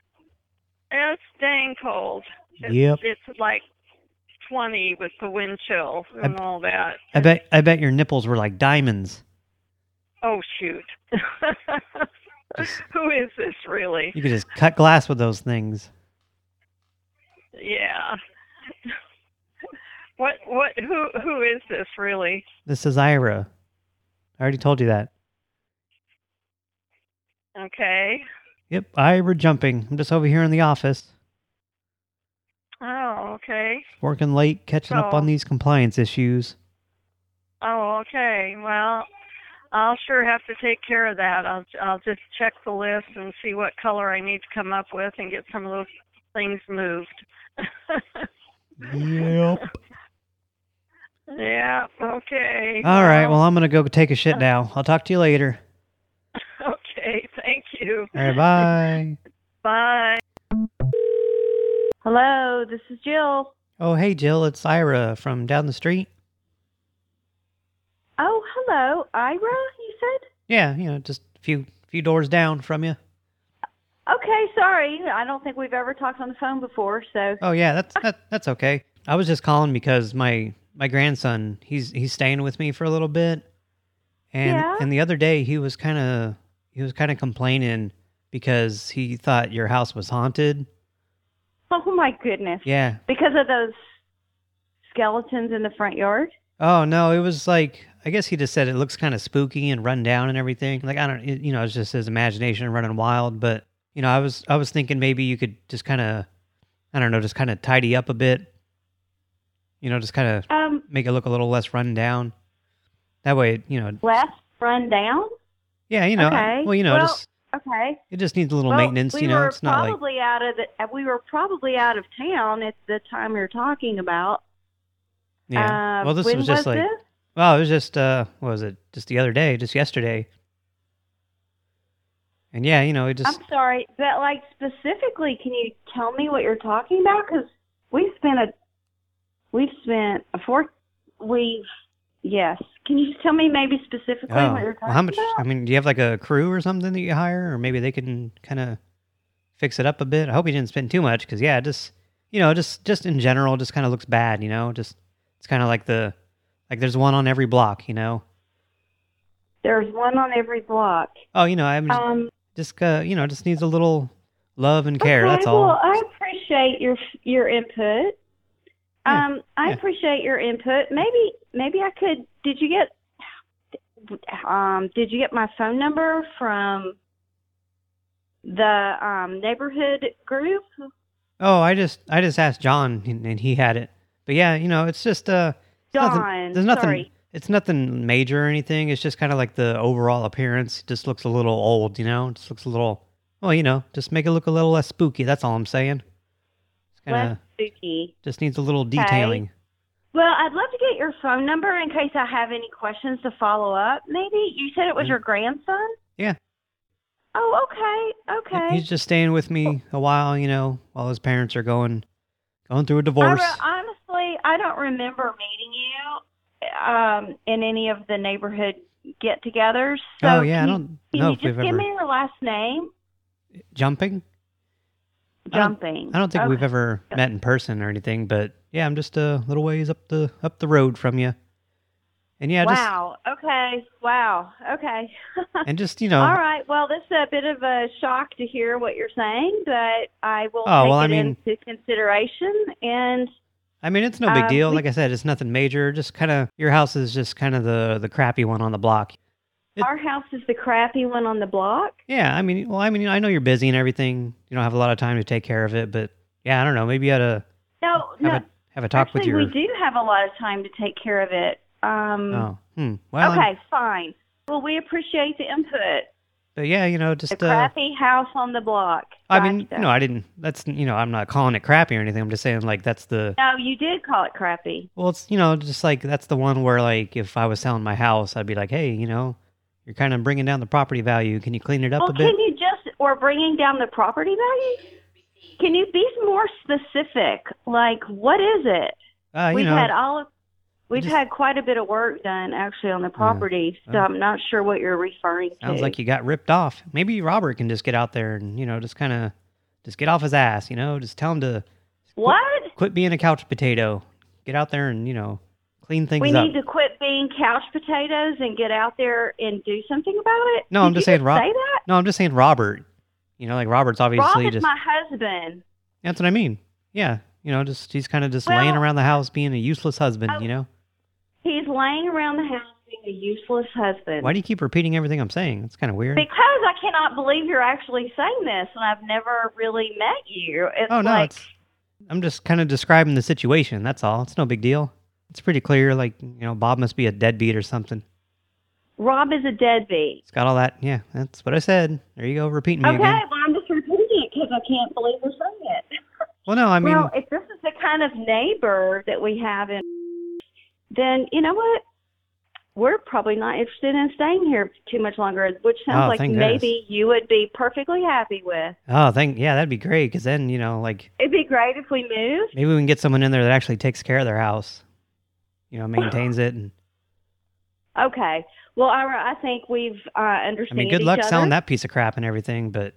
it's dang cold. It's, Yep. It's like 20 with the wind chill and all that. I bet I bet your nipples were like diamonds. Oh shoot. Who is this really? You could just cut glass with those things. Yeah. What what who who is this really? This is Ira. I already told you that. Okay. Yep, Ira jumping. I'm just over here in the office, Oh, okay. working late, catching up on these compliance issues. Oh, okay. Well, I'll sure have to take care of that. I'll I'll just check the list and see what color I need to come up with and get some of those things moved. Yep. yeah. Okay. All right, well, I'm going to go take a shit now. I'll talk to you later. Okay. Thank you. All right, bye. Bye. Hello, this is Jill. Oh, hey, Jill, it's Ira from down the street. Oh, hello, Ira. You said? Yeah, you know, just a few few doors down from you. Okay, sorry. I don't think we've ever talked on the phone before, so. Oh yeah, that's that, that's okay. I was just calling because my my grandson he's he's staying with me for a little bit, and Yeah? and the other day he was kind of he was kind of complaining because he thought your house was haunted. Oh my goodness. Yeah. Because of those skeletons in the front yard. Oh no, it was like I guess he just said it looks kind of spooky and run down and everything. Like I don't, it, you know, it's just his imagination running wild. But you know, I was I was thinking maybe you could just kind of, I don't know, just kind of tidy up a bit. You know, just kind of Um, make it look a little less run down. That way, you know, less run down. Yeah, you know, okay. well, you know, Well, just okay. it just needs a little well, maintenance. We you know, it's not like probably out of the. uh, We were probably out of town at the time you're talking about. yeah. Uh, well, this was just was like, this? well, it was just uh, what was it? Just the other day, just yesterday. And yeah, you know, it just I'm sorry, but like specifically, can you tell me what you're talking about? Because we've spent a, we've spent a four, we've, yes. Can you just tell me maybe specifically Oh, what you're talking well, how much? about? I mean, do you have like a crew or something that you hire, or maybe they can kind of fix it up a bit? I hope you didn't spend too much, because yeah, just you know, just just in general, just kind of looks bad. You know, just it's kind of like the like there's one on every block. You know. There's one on every block. Oh, you know, I'm just, Um, just uh, you know, just needs a little love and care. okay, that's all. Well, I appreciate your your input. Um, I yeah. appreciate your input. Maybe maybe I could. Did you get um Did you get my phone number from the um neighborhood group? Oh, I just I just asked John, and, he had it. But yeah, you know, it's just uh, it's nothing- John, there's nothing. sorry. It's nothing major or anything. It's just kind of like the overall appearance. Just looks a little old, you know. Just looks a little. Well, you know, just make it look a little less spooky. That's all I'm saying. It's kind Less of spooky. just needs a little detailing. Well, I'd love to get your phone number in case I have any questions to follow up. Maybe you said it was Mm. your grandson. Yeah. Oh, okay, okay. He's just staying with me a while, you know, while his parents are going going through a divorce. re- honestly, I don't remember meeting you um, in any of the neighborhood get-togethers. So oh yeah, I can you- don't Can know you just give ever me your last name? jumping. I don't- Jumping. I don't think we've ever met in person or anything, but yeah, I'm just a little ways up the up the road from you. And yeah, just wow. Okay. Wow. Okay. and just you know, All right. Well, this is a bit of a shock to hear what you're saying, but I will Oh, take well, I it mean- into consideration. And I mean, it's no big Um, deal. Like I said, it's nothing major. Just kind of your house is just kind of the the crappy one on the block. Our house is the crappy one on the block. Yeah, I mean, well, I mean, I know you're busy and everything. You don't have a lot of time to take care of it, but yeah, I don't know. Maybe you ought to No, have no. a have a talk Actually, with your. we do have a lot of time to take care of it. Um, Oh, hmm. Well, I'm- okay, fine. Well, we appreciate the input. but yeah, you know, The just uh, crappy house on the block. I mean, no, I didn't. That's you know, I'm not calling it crappy or anything. I'm just saying like that's the No, you did call it crappy. well, it's you know, just like that's the one where like if I was selling my house, I'd be like, hey, you know, you're kind of bringing down the property value. Can you clean it up well, a bit? can you just or bringing down the property value? Can you be more specific? Like, what is it? Uh, you we've know, had all of, we've just- had quite a bit of work done actually on the property, so uh, I'm not sure what you're referring to. Sounds like you got ripped off. Maybe Robert can just get out there and, you know, just kind of just get off his ass, you know, just tell him to what? quit being a couch potato. Get out there and, you know, clean things we up. need to quit being couch potatoes and get out there and do something about it. no, Did I'm just saying Rob. Say that? No, I'm just saying Robert. You know, like Robert's obviously Rob just. my husband. That's what I mean. Yeah, you know, just he's kind of just Well- laying around the house being a useless husband. Oh, you know. He's laying around the house being a useless husband. Why do you keep repeating everything I'm saying? It's kind of weird. Because I cannot believe you're actually saying this, and I've never really met you. It's oh no, like, it's. I'm just kind of describing the situation. That's all. It's no big deal. It's pretty clear. Like you know, Bob must be a deadbeat or something. Rob is a deadbeat. It's got all that. Yeah, that's what I said. There you go, repeating me Okay, again. well, I'm just repeating it because I can't believe we're saying it. Well, no, I mean, well, if this is the kind of neighbor that we have in, then you know what? We're probably not interested in staying here too much longer, which sounds Oh, like maybe you would be perfectly happy with. oh, thank yeah, that'd be great. Because then you know, like It'd be great if we moved. maybe we can get someone in there that actually takes care of their house. You know, maintains it, and Okay. Well, Ira, I think we've uh, I understood mean, good luck other. selling that piece of crap and everything. But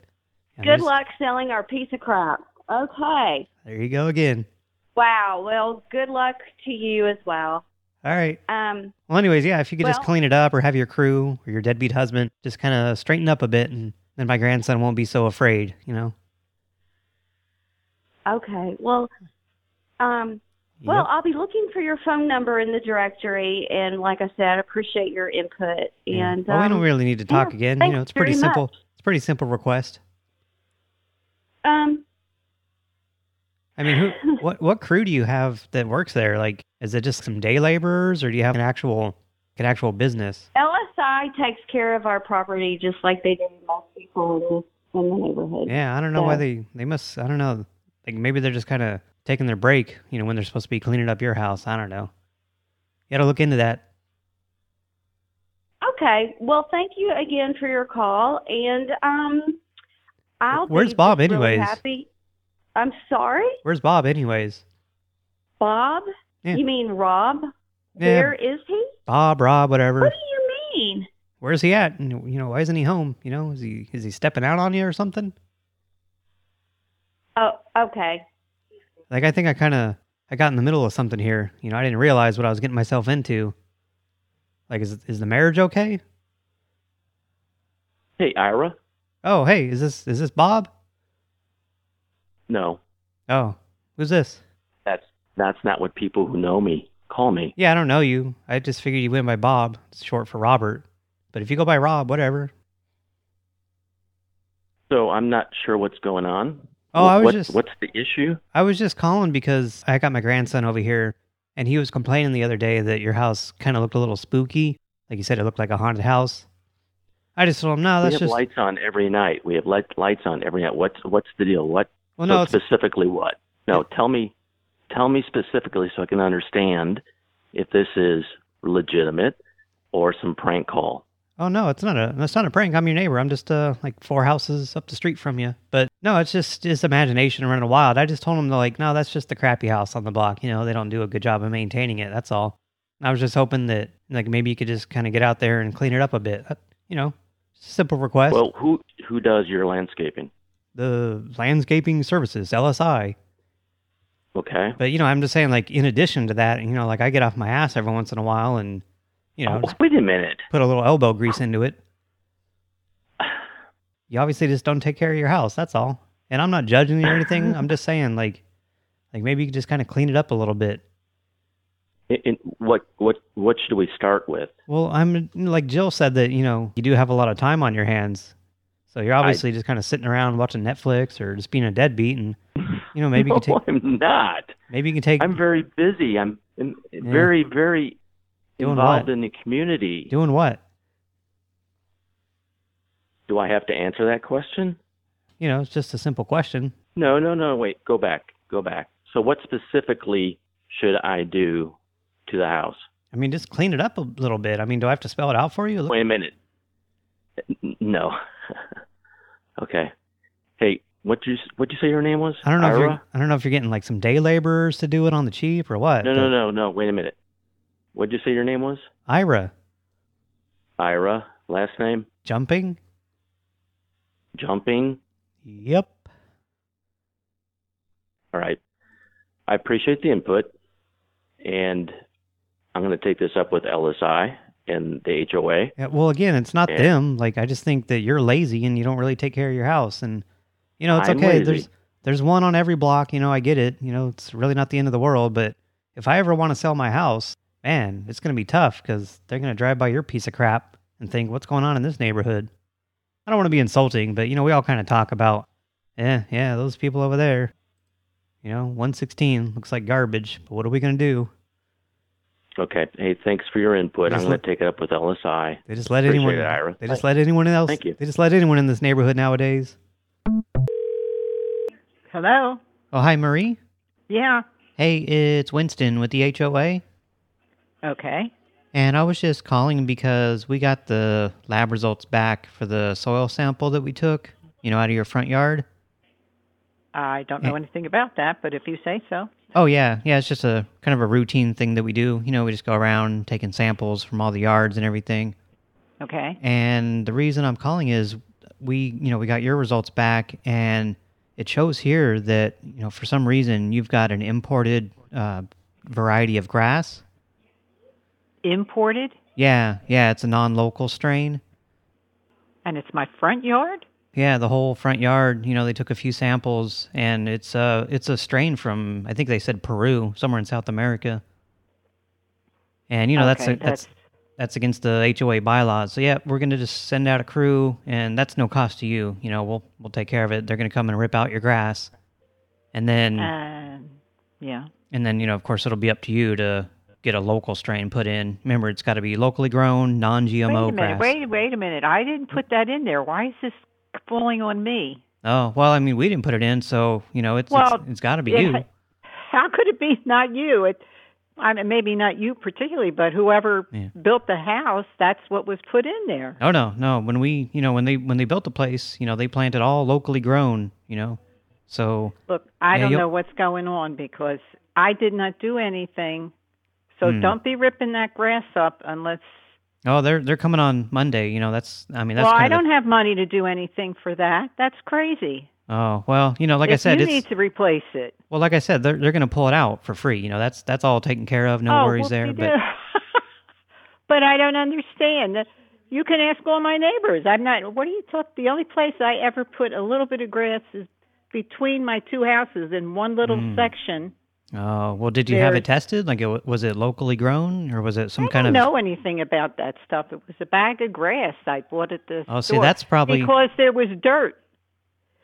Good luck selling our piece of crap. Okay. There you go again. Wow. Well, good luck to you as well. All right. Um. Well, anyways, yeah, if you could just clean it up or have your crew or your deadbeat husband just kind of straighten up a bit, and then my grandson won't be so afraid. You know. Okay. Well. Um. Well, Yep. I'll be looking for your phone number in the directory, and like I said, I appreciate your input. Yeah. And well, we um, don't really need to talk yeah, again. You know, it's pretty simple. much. It's a pretty simple request. Um. I mean, who, what what crew do you have that works there? Like, is it just some day laborers, or do you have an actual an actual business? LSI takes care of our property just like they do most people in the, in the neighborhood. Yeah, I don't know why they they must. I don't know. Like maybe they're just kind of taking their break. You know, when they're supposed to be cleaning up your house. I don't know. You got to look into that. Okay. Well, thank you again for your call, and um, I'll Where's be Bob really anyways? happy. I'm sorry, Where's Bob, anyways? Bob. Yeah. You mean Rob? Yeah. Where is he? Bob, Rob, whatever. What do you mean? Where's he at? And, You know, why isn't he home? You know, is he is he stepping out on you or something? Oh, okay. Like I think I kind of I got in the middle of something here. You know, I didn't realize what I was getting myself into. Like, is is the marriage okay? Hey, Ira. Oh, hey, is this is this Bob? No, Oh, who's this? that's that's not what people who know me call me. Yeah, I don't know you. I just figured you went by Bob. It's short for Robert. But if you go by Rob, whatever. So I'm not sure what's going on. Oh, I was What- just What's the issue? I was just calling because I got my grandson over here, and he was complaining the other day that your house kind of looked a little spooky. Like you said, it looked like a haunted house. I just told him, no, we that's have just lights on every night. We have light, lights on every night. What's what's the deal? What? Well, so no, it's- specifically what? No, tell me, tell me specifically so I can understand if this is legitimate or some prank call. Oh no, it's not a it's not a prank. I'm your neighbor. I'm just uh like four houses up the street from you. But no, it's just just imagination running wild. I just told him to like, no, that's just the crappy house on the block. You know, they don't do a good job of maintaining it. That's all. I was just hoping that like maybe you could just kind of get out there and clean it up a bit. You know, simple request. Well, who who does your landscaping? the landscaping services LSI. Okay. But you know, I'm just saying like in addition to that, you know, like I get off my ass every once in a while and you know, Oh, wait a minute. put a little elbow grease into it. You obviously just don't take care of your house. That's all. And I'm not judging you or anything. I'm just saying, like, like maybe you could just kind of clean it up a little bit. In, what what what should we start with? Well, I'm like Jill said that you know you do have a lot of time on your hands, so you're obviously just kind of sitting around watching Netflix or just being a deadbeat, and you know maybe you can take I'm not. maybe you can take I'm very busy. I'm in, very very Doing involved what? in the community. doing what? Do I have to answer that question? You know, it's just a simple question. No, no, no. Wait, go back. Go back. So, what specifically should I do to the house? I mean, just clean it up a little bit. I mean, do I have to spell it out for you? Wait a minute. No. okay. Hey, what you what you say your name was? I don't know if you're I don't know if you're getting like some day laborers to do it on the cheap or what. No, no, no, no. Wait a minute. What'd you say your name was? Ira Ira. Last name? jumping. Jumping. Yep. All right. I appreciate the input, and I'm going to take this up with LSI and the HOA. Yeah, well, again, it's not Yeah. them. Like, I just think that you're lazy and you don't really take care of your house. And, you know, it's I'm okay. lazy. There's there's one on every block. You know, I get it. You know, it's really not the end of the world. But if I ever want to sell my house, man, it's going to be tough because they're going to drive by your piece of crap and think, what's going on in this neighborhood? I don't want to be insulting, but, you know, we all kind of talk about, yeah, yeah, those people over there. You know, 116 looks like garbage, but what are we going to do? Okay. Hey, thanks for your input. I'm going to take it up with LSI. They just let Appreciate anyone. it, Ira. They just let anyone else. Thank you. They just let anyone in this neighborhood nowadays. Hello? Oh, hi, Marie. Yeah. Hey, it's Winston with the HOA, Okay. And I was just calling because we got the lab results back for the soil sample that we took, you know, out of your front yard. I don't know anything about that, but if you say so. Oh yeah, yeah. It's just a kind of a routine thing that we do. You know, we just go around taking samples from all the yards and everything. Okay. And the reason I'm calling is we, you know, we got your results back and it shows here that, you know, for some reason you've got an imported uh, variety of grass. Imported? Yeah, yeah, it's a non-local strain. And it's my front yard? Yeah, the whole front yard, you know, they took a few samples and it's uh it's a strain from I think they said Peru, somewhere in South America. And you know, that's a, that's that's against the HOA bylaws. So yeah, we're going to just send out a crew and that's no cost to you. You know, we'll we'll take care of it. They're going to come and rip out your grass. And then Um, yeah. and then, you know, of course it'll be up to you to get a local strain put in. Remember, it's got to be locally grown, non-GMO wait grass. Wait, wait a minute. I didn't put that in there. Why is this falling on me? Oh, well, I mean, we didn't put it in, so, you know, it's Well, it's, it's got to be it- you. How could it be not you? It, I mean, maybe not you particularly, but whoever Yeah. built the house, that's what was put in there. Oh no, no. When we, you know, when they when they built the place, you know, they planted all locally grown, you know. So Look, I Yeah, don't know what's going on because I did not do anything. So Hmm. don't be ripping that grass up unless. oh, they're they're coming on Monday. You know, that's I mean that's well, I don't have money to do anything for that. That's crazy. oh well, you know, like I said, you need to replace it. well, like I said, they're they're going to pull it out for free. You know, that's that's all taken care of. No oh, worries there. But but I don't understand. That you can ask all my neighbors. I'm not. What are you talking? The only place I ever put a little bit of grass is between my two houses in one little Hmm. section. Oh well, did you have it tested? Like, it, was it locally grown or was it some I kind don't of? know anything about that stuff. It was a bag of grass I bought at the Oh, see, that's probably- because there was dirt.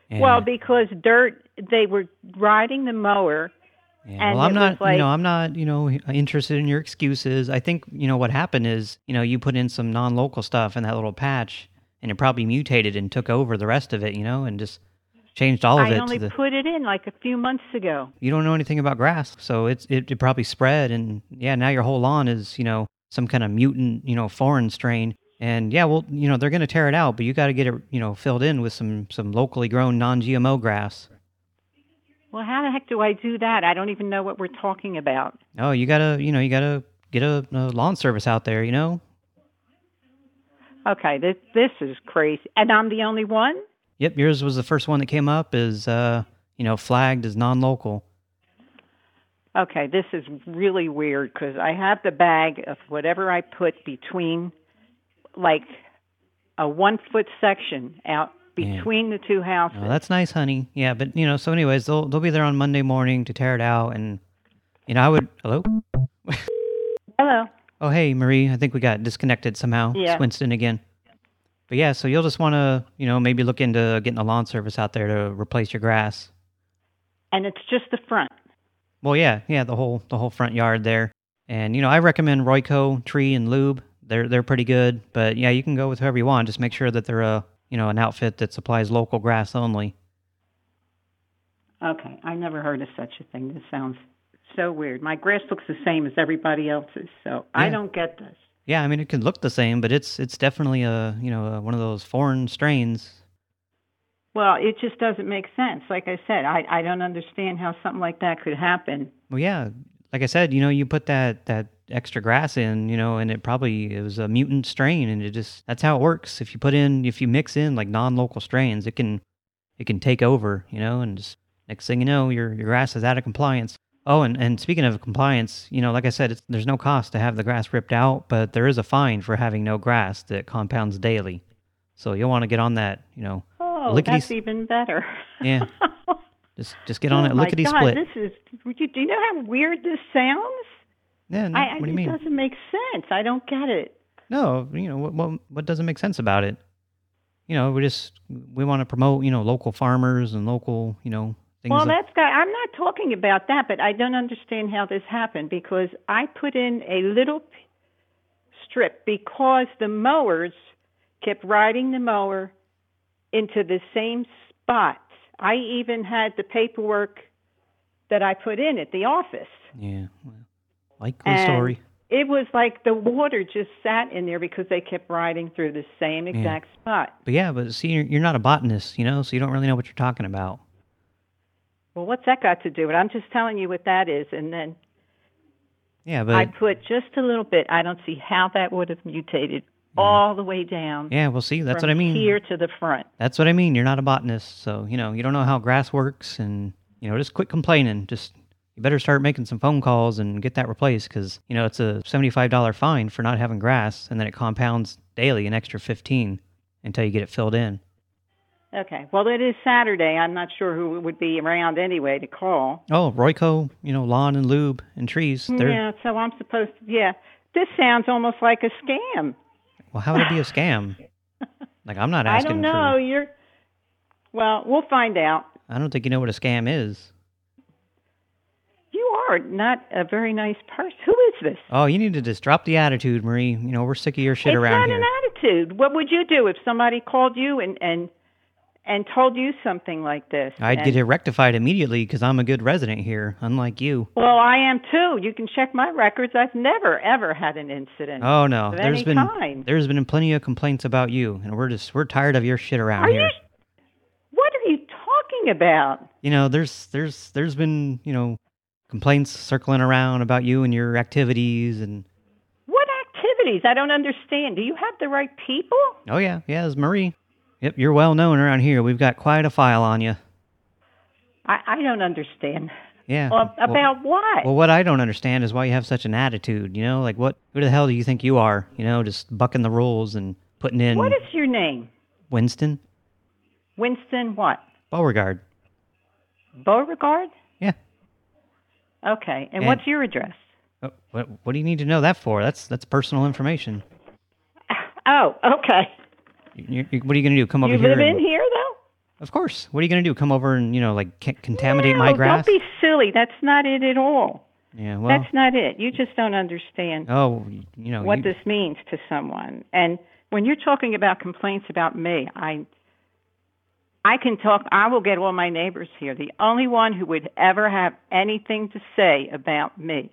Yeah. Well, because dirt, they were riding the mower, Yeah, and well, I'm not, like, you know, I'm not, you know, interested in your excuses. I think, you know, what happened is, you know, you put in some non-local stuff in that little patch, and it probably mutated and took over the rest of it, you know, and just changed all of I it only to the. put it in like a few months ago. You don't know anything about grass, so it's it, it probably spread, and yeah, now your whole lawn is, you know, some kind of mutant, you know, foreign strain. And yeah, well, you know, they're going to tear it out, but you got to get it, you know, filled in with some some locally grown non-GMO grass. Well, how the heck do I do that? I don't even know what we're talking about. Oh, you gotta, you know, you gotta get a, a lawn service out there, you know. Okay, this this is crazy, and I'm the only one. Yep, yours was the first one that came up is, uh, you know, flagged as non-local. Okay, this is really weird because I have the bag of whatever I put between, like, a one foot section out Yeah. between the two houses. Oh, that's nice, honey. Yeah, but, you know, so anyways, they'll, they'll be there on Monday morning to tear it out, and, you know, I would... Hello? Hello. Oh, hey, Marie, I think we got disconnected somehow. Yeah. It's Winston again. But yeah, so you'll just want to, you know, maybe look into getting a lawn service out there to replace your grass. And it's just the front. Well, yeah, yeah, the whole the whole front yard there. And you know, I recommend Royco Tree and Lube. They're they're pretty good. But yeah, you can go with whoever you want. Just make sure that they're a you know an outfit that supplies local grass only. Okay, I never heard of such a thing. This sounds so weird. My grass looks the same as everybody else's, so I don't get this. Yeah, I mean it can look the same, but it's it's definitely a you know a, one of those foreign strains. Well, it just doesn't make sense. Like I said, I I don't understand how something like that could happen. Well, yeah, like I said, you know, you put that that extra grass in, you know, and it probably it was a mutant strain, and it just that's how it works. If you put in, if you mix in like non-local strains, it can it can take over, you know, and just next thing you know, your your grass is out of compliance. Oh, and, and speaking of compliance, you know, like I said, it's, there's no cost to have the grass ripped out, but there is a fine for having no grass that compounds daily. So you'll want to get on that, you know, Oh, lickety that's even better. yeah. just just get on oh it my lickety God, split. this is. Do you know how weird this sounds? Yeah, no, I, I, what do you mean? it doesn't make sense. I don't get it. No, you know what, what what doesn't make sense about it? You know, we just we want to promote, you know, local farmers and local, you know, things. Well, that- that's got, I'm not talking about that, but I don't understand how this happened because I put in a little strip because the mowers kept riding the mower into the same spot. I even had the paperwork that I put in at the office. yeah, well, likely And story. It was like the water just sat in there because they kept riding through the same exact spot. But yeah, but see, you're, you're not a botanist, you know, so you don't really know what you're talking about. Well, what's that got to do with it? I'm just telling you what that is, and then Yeah, but I put just a little bit. I don't see how that would have mutated mm-hmm. all the way down. yeah, well, see, that's what I mean. Here to the front. That's what I mean. You're not a botanist, so you know you don't know how grass works, and you know just quit complaining. Just you better start making some phone calls and get that replaced because you know it's a seventy-five dollar fine for not having grass, and then it compounds daily an extra fifteen until you get it filled in. Okay. Well, it is Saturday. I'm not sure who would be around anyway to call. Oh, Royco, you know lawn and lube and trees. They're, Yeah. So I'm supposed to. Yeah. This sounds almost like a scam. Well, how would it be a scam? like I'm not asking I don't know. For, You're. Well, we'll find out. I don't think you know what a scam is. You are not a very nice person. Who is this? Oh, you need to just drop the attitude, Marie. You know we're sick of your shit it's around not here. an attitude. What would you do if somebody called you and and and told you something like this? I'd get it rectified immediately because I'm a good resident here, unlike you. Well, I am too. You can check my records. I've never ever had an incident. Oh no, there's been kind. there's been plenty of complaints about you, and we're just we're tired of your shit around Are here. you? What are you talking about? You know, there's there's there's been you know complaints circling around about you and your activities, and What activities? I don't understand. Do you have the right people? oh yeah, yeah, it's Marie. Yep, you're well known around here. We've got quite a file on you. I I don't understand. Yeah. Well, well- about what? Well, what I don't understand is why you have such an attitude. You know, like what who the hell do you think you are? You know, just bucking the rules and putting in what is your name? Winston Winston what? Beauregard. Beauregard? Yeah. Okay. And, And- what's your address? Oh, what what do you need to know that for? That's that's personal information. Oh, okay. You, you, what are you going to do? Come over you here? live and- in here though? Of course. What are you going to do? Come over and, you know, like contaminate my No, grass? Don't be silly. That's not it at all. Yeah, well, That's not it. You just don't understand oh, you know, what you, this means to someone. And when you're talking about complaints about me, I I can talk I will get all my neighbors here. The only one who would ever have anything to say about me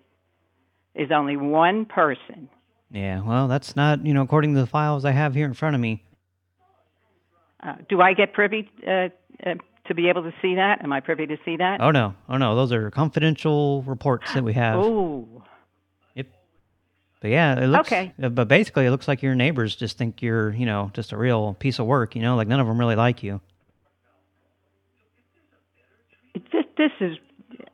is only one person. yeah, well, that's not, you know, according to the files I have here in front of me. Uh, do I get privy uh, uh, to be able to see that? Am I privy to see that? Oh, no. Oh, no. Those are confidential reports that we have. Ooh. But yeah, it looks, Okay. uh, but basically it looks like your neighbors just think you're, you know, just a real piece of work, you know, like none of them really like you. This, this is,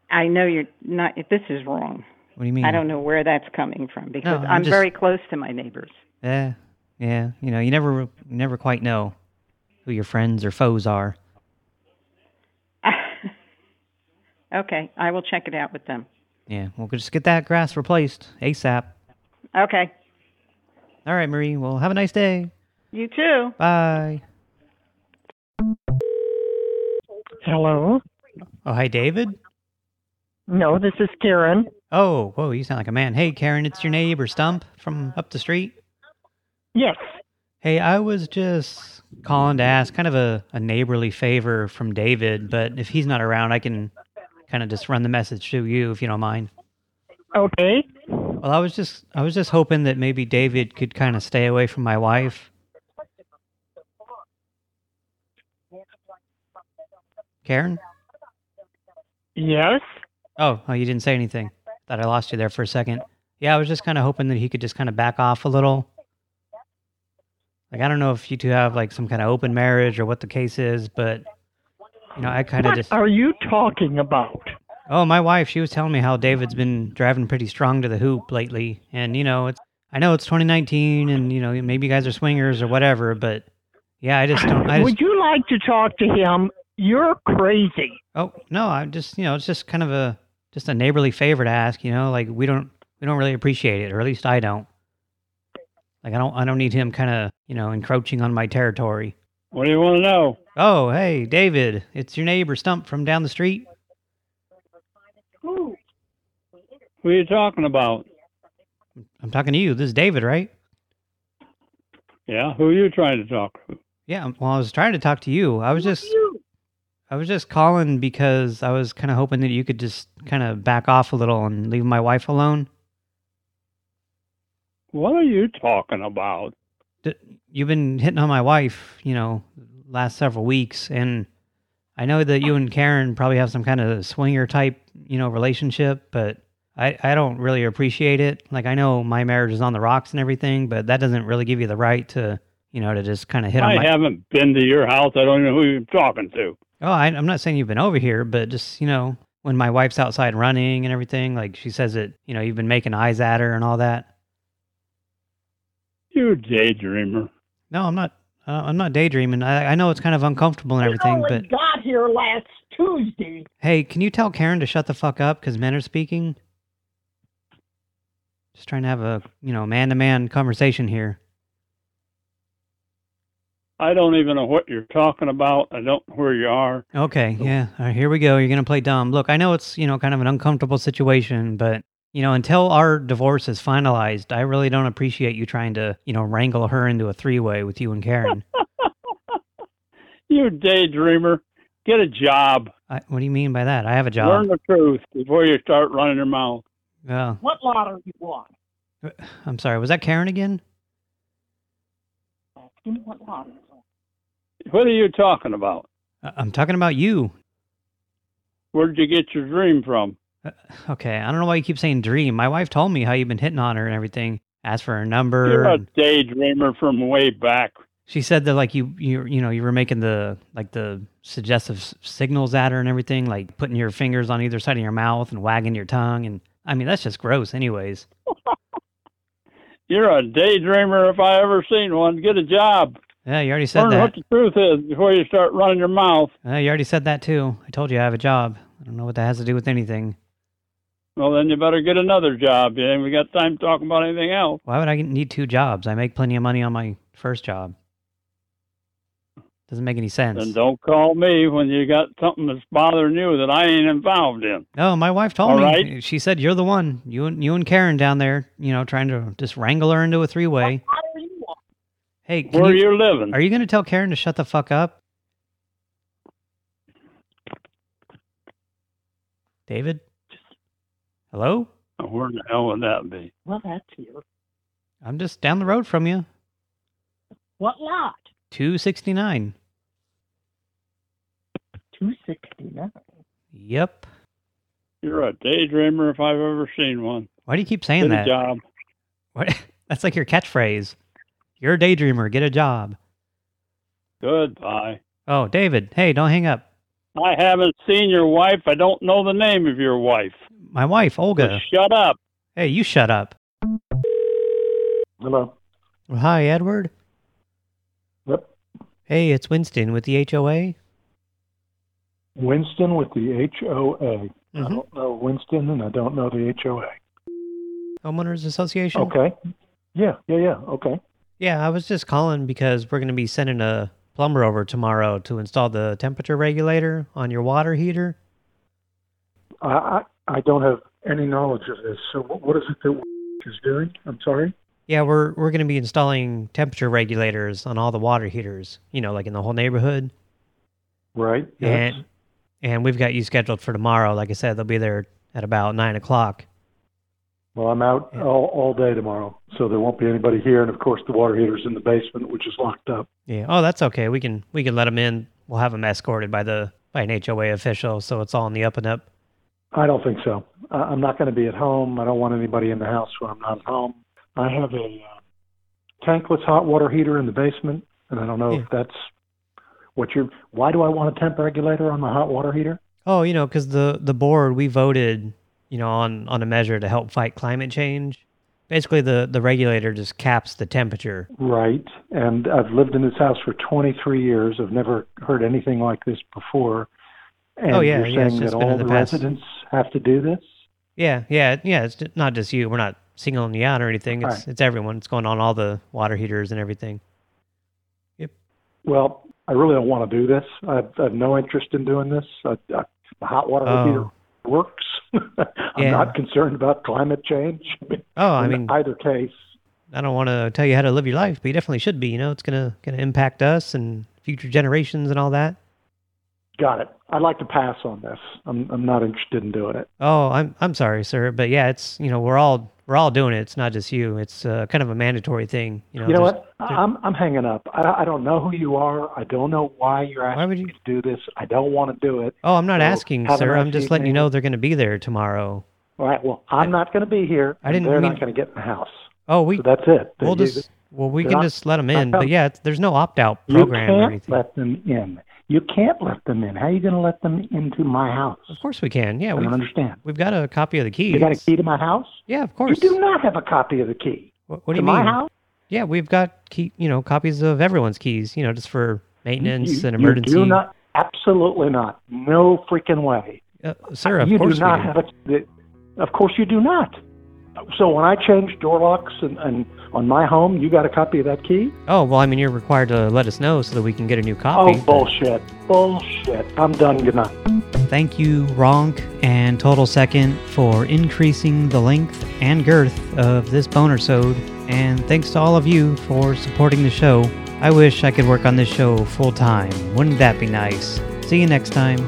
I know you're not, this is wrong. What do you mean? I don't know where that's coming from because I'm I'm just- very close to my neighbors. Yeah, yeah. You know, you never, you never quite know who your friends or foes are. Okay, I will check it out with them. Yeah, we'll just get that grass replaced ASAP. Okay, All right, Marie. Well, have a nice day. you too. Bye. Hello? Oh, hi, David. No, this is Karen. Oh, whoa, you sound like a man. Hey, Karen, it's your neighbor Stump from up the street. Yes. Hey, I was just calling to ask kind of a, a neighborly favor from David, but if he's not around, I can kind of just run the message to you if you don't mind. Okay. Well, I was just I was just hoping that maybe David could kind of stay away from my wife. Karen? Yes? Oh, oh, you didn't say anything. Thought I lost you there for a second. Yeah, I was just kind of hoping that he could just kind of back off a little. Like, I don't know if you two have, like, some kind of open marriage or what the case is, but, you know, I kind of What just... are you talking about? Oh, my wife, she was telling me how David's been driving pretty strong to the hoop lately. And, you know, it's I know it's 2019 and, you know, maybe you guys are swingers or whatever, but yeah, I just don't... I just, Would you like to talk to him? You're crazy. Oh, no, I'm just, you know, it's just kind of a just a neighborly favor to ask, you know, like we don't we don't really appreciate it, or at least I don't. Like I don't I don't need him kind of, you know, encroaching on my territory. What do you want to know? Oh, hey, David, it's your neighbor Stump from down the street. Who are you talking about? I'm talking to you. This is David, right? Yeah, who are you trying to talk to? Yeah, um, well, I was trying to talk to you. I was just I was just calling because I was kind of hoping that you could just kind of back off a little and leave my wife alone. What are you talking about? You've been hitting on my wife, you know, last several weeks, and I know that you and Karen probably have some kind of swinger type, you know, relationship, but I, I don't really appreciate it. Like, I know my marriage is on the rocks and everything, but that doesn't really give you the right to, you know, to just kind of hit on I haven't been to your house. I don't know who you're talking to. Oh, I, I'm not saying you've been over here, but just, you know, when my wife's outside running and everything, like she says that, you know, you've been making eyes at her and all that. You daydreamer. No, I'm not, uh, I'm not daydreaming. I, I know it's kind of uncomfortable and everything, only but got here last Tuesday. hey, can you tell Karen to shut the fuck up because men are speaking? Just trying to have a, you know, man-to-man conversation here. I don't even know what you're talking about. I don't know where you are. Okay, yeah. All right, here we go. You're going to play dumb. Look, I know it's, you know, kind of an uncomfortable situation, but, you know, until our divorce is finalized, I really don't appreciate you trying to, you know, wrangle her into a three-way with you and Karen. You daydreamer. Get a job. I, what do you mean by that? I have a job. Learn the truth before you start running your mouth. Oh, What lottery you won? I'm sorry. Was that Karen again? What lottery. What are you talking about? I- I'm talking about you. Where did you get your dream from? Okay, I don't know why you keep saying dream. My wife told me how you've been hitting on her and everything. Asked for her number. You're a daydreamer from way back. She said that like you you you know you were making the like the suggestive s- signals at her and everything, like putting your fingers on either side of your mouth and wagging your tongue, and I mean that's just gross, anyways. You're a daydreamer if I ever seen one. Get a job. Yeah, you already said Learn that. what the truth is before you start running your mouth. Uh, you already said that too. I told you I have a job. I don't know what that has to do with anything. Well, then you better get another job. You ain't got time to talk about anything else. Why would I need two jobs? I make plenty of money on my first job. Doesn't make any sense. Then don't call me when you got something that's bothering you that I ain't involved in. No, my wife told All me. right. She said you're the one. You and you and Karen down there, you know, trying to just wrangle her into a three-way. Hey, can Where you, you living? Are you going to tell Karen to shut the fuck up? David? Hello? Where the hell would that be? Well, that's here. I'm just down the road from you. What lot? 269. 269. Yep. You're a daydreamer if I've ever seen one. Why do you keep saying Get that? a job. What? That's like your catchphrase. You're a daydreamer. Get a job. Goodbye. Oh, David. Hey, don't hang up. I haven't seen your wife. I don't know the name of your wife. My wife, Olga. Shut up. Hey, you shut up. Hello. Well, hi, Edward. Yep. Hey, it's Winston with the HOA. Winston with the HOA. I Mhm. don't know Winston and I don't know the HOA. Homeowners Association. Okay. Yeah, yeah, yeah. Okay. Yeah, I was just calling because we're going to be sending a plumber over tomorrow to install the temperature regulator on your water heater. I I, don't have any knowledge of this. So what, what is it that is doing? I'm sorry. Yeah, we're we're going to be installing temperature regulators on all the water heaters, you know, like in the whole neighborhood. Right. Yes. And and we've got you scheduled for tomorrow. Like I said, they'll be there at about 9 o'clock. Well, I'm out all, all day tomorrow, so there won't be anybody here. And of course, the water heater's in the basement, which is locked up. Yeah. Oh, that's okay. We can we can let them in. We'll have them escorted by the by an HOA official, so it's all in the up and up. I don't think so. I, I'm not going to be at home. I don't want anybody in the house when I'm not home. I have a uh, tankless hot water heater in the basement, and I don't know if that's what you're. Why do I want a temp regulator on my hot water heater? Oh, you know, because the the board we voted, you know, on on a measure to help fight climate change. Basically, the the regulator just caps the temperature. Right. And I've lived in this house for 23 years. I've never heard anything like this before. Oh, and Oh, yeah, you're yeah, saying that all the the residents have to do this? Yeah, yeah, yeah. It's not just you. We're not singling you out or anything. It's Right. it's everyone. It's going on all the water heaters and everything. Yep. Well, I really don't want to do this. I have, I have no interest in doing this. I, I, the hot water Oh. heater works. I'm Yeah. not concerned about climate change. Oh, I mean, either case. I don't want to tell you how to live your life, but you definitely should be. You know, it's gonna gonna impact us and future generations and all that. Got it. I'd like to pass on this. I'm I'm not interested in doing it. Oh, I'm I'm sorry, sir, but yeah, it's you know we're all we're all doing it. It's not just you. It's uh, kind of a mandatory thing. You know. you know what? I'm I'm hanging up. I, I don't know who you are. I don't know why you're asking Why me to do this. I don't want to do it. Oh, I'm not So, asking, sir. I'm just letting you know they're going to be there tomorrow. All right. Well, I'm not going to be here. I didn't They're mean- not going to get in the house. Oh, we. So that's it. We'll You- just well we they're can not- just let them in, but yeah, it's, there's no opt out program or can't anything. let them in. You can't let them in. How are you going to let them into my house? Of course we can. Yeah, we don't understand. We've got a copy of the key. You got a key to my house? Yeah, of course. You do not have a copy of the key. What, what do to you my house? Yeah, we've got key, you know, copies of everyone's keys, you know, just for maintenance you, and you do not. Absolutely not. No freaking way. Uh, sir, of you course do not do. have a. Of course you do not. So when I change door locks and, and on my home, you got a copy of that key? Oh, well, I mean, you're required to let us know so that we can get a new copy. Oh, bullshit. Bullshit. I'm done. Good night. Thank you, Ronk and Total Second, for increasing the length and girth of this boner sode. And thanks to all of you for supporting the show. I wish I could work on this show full time. Wouldn't that be nice? See you next time.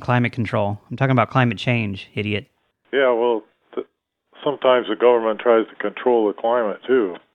Climate control? I'm talking about climate change, idiot. Yeah, well, sometimes the government tries to control the climate too.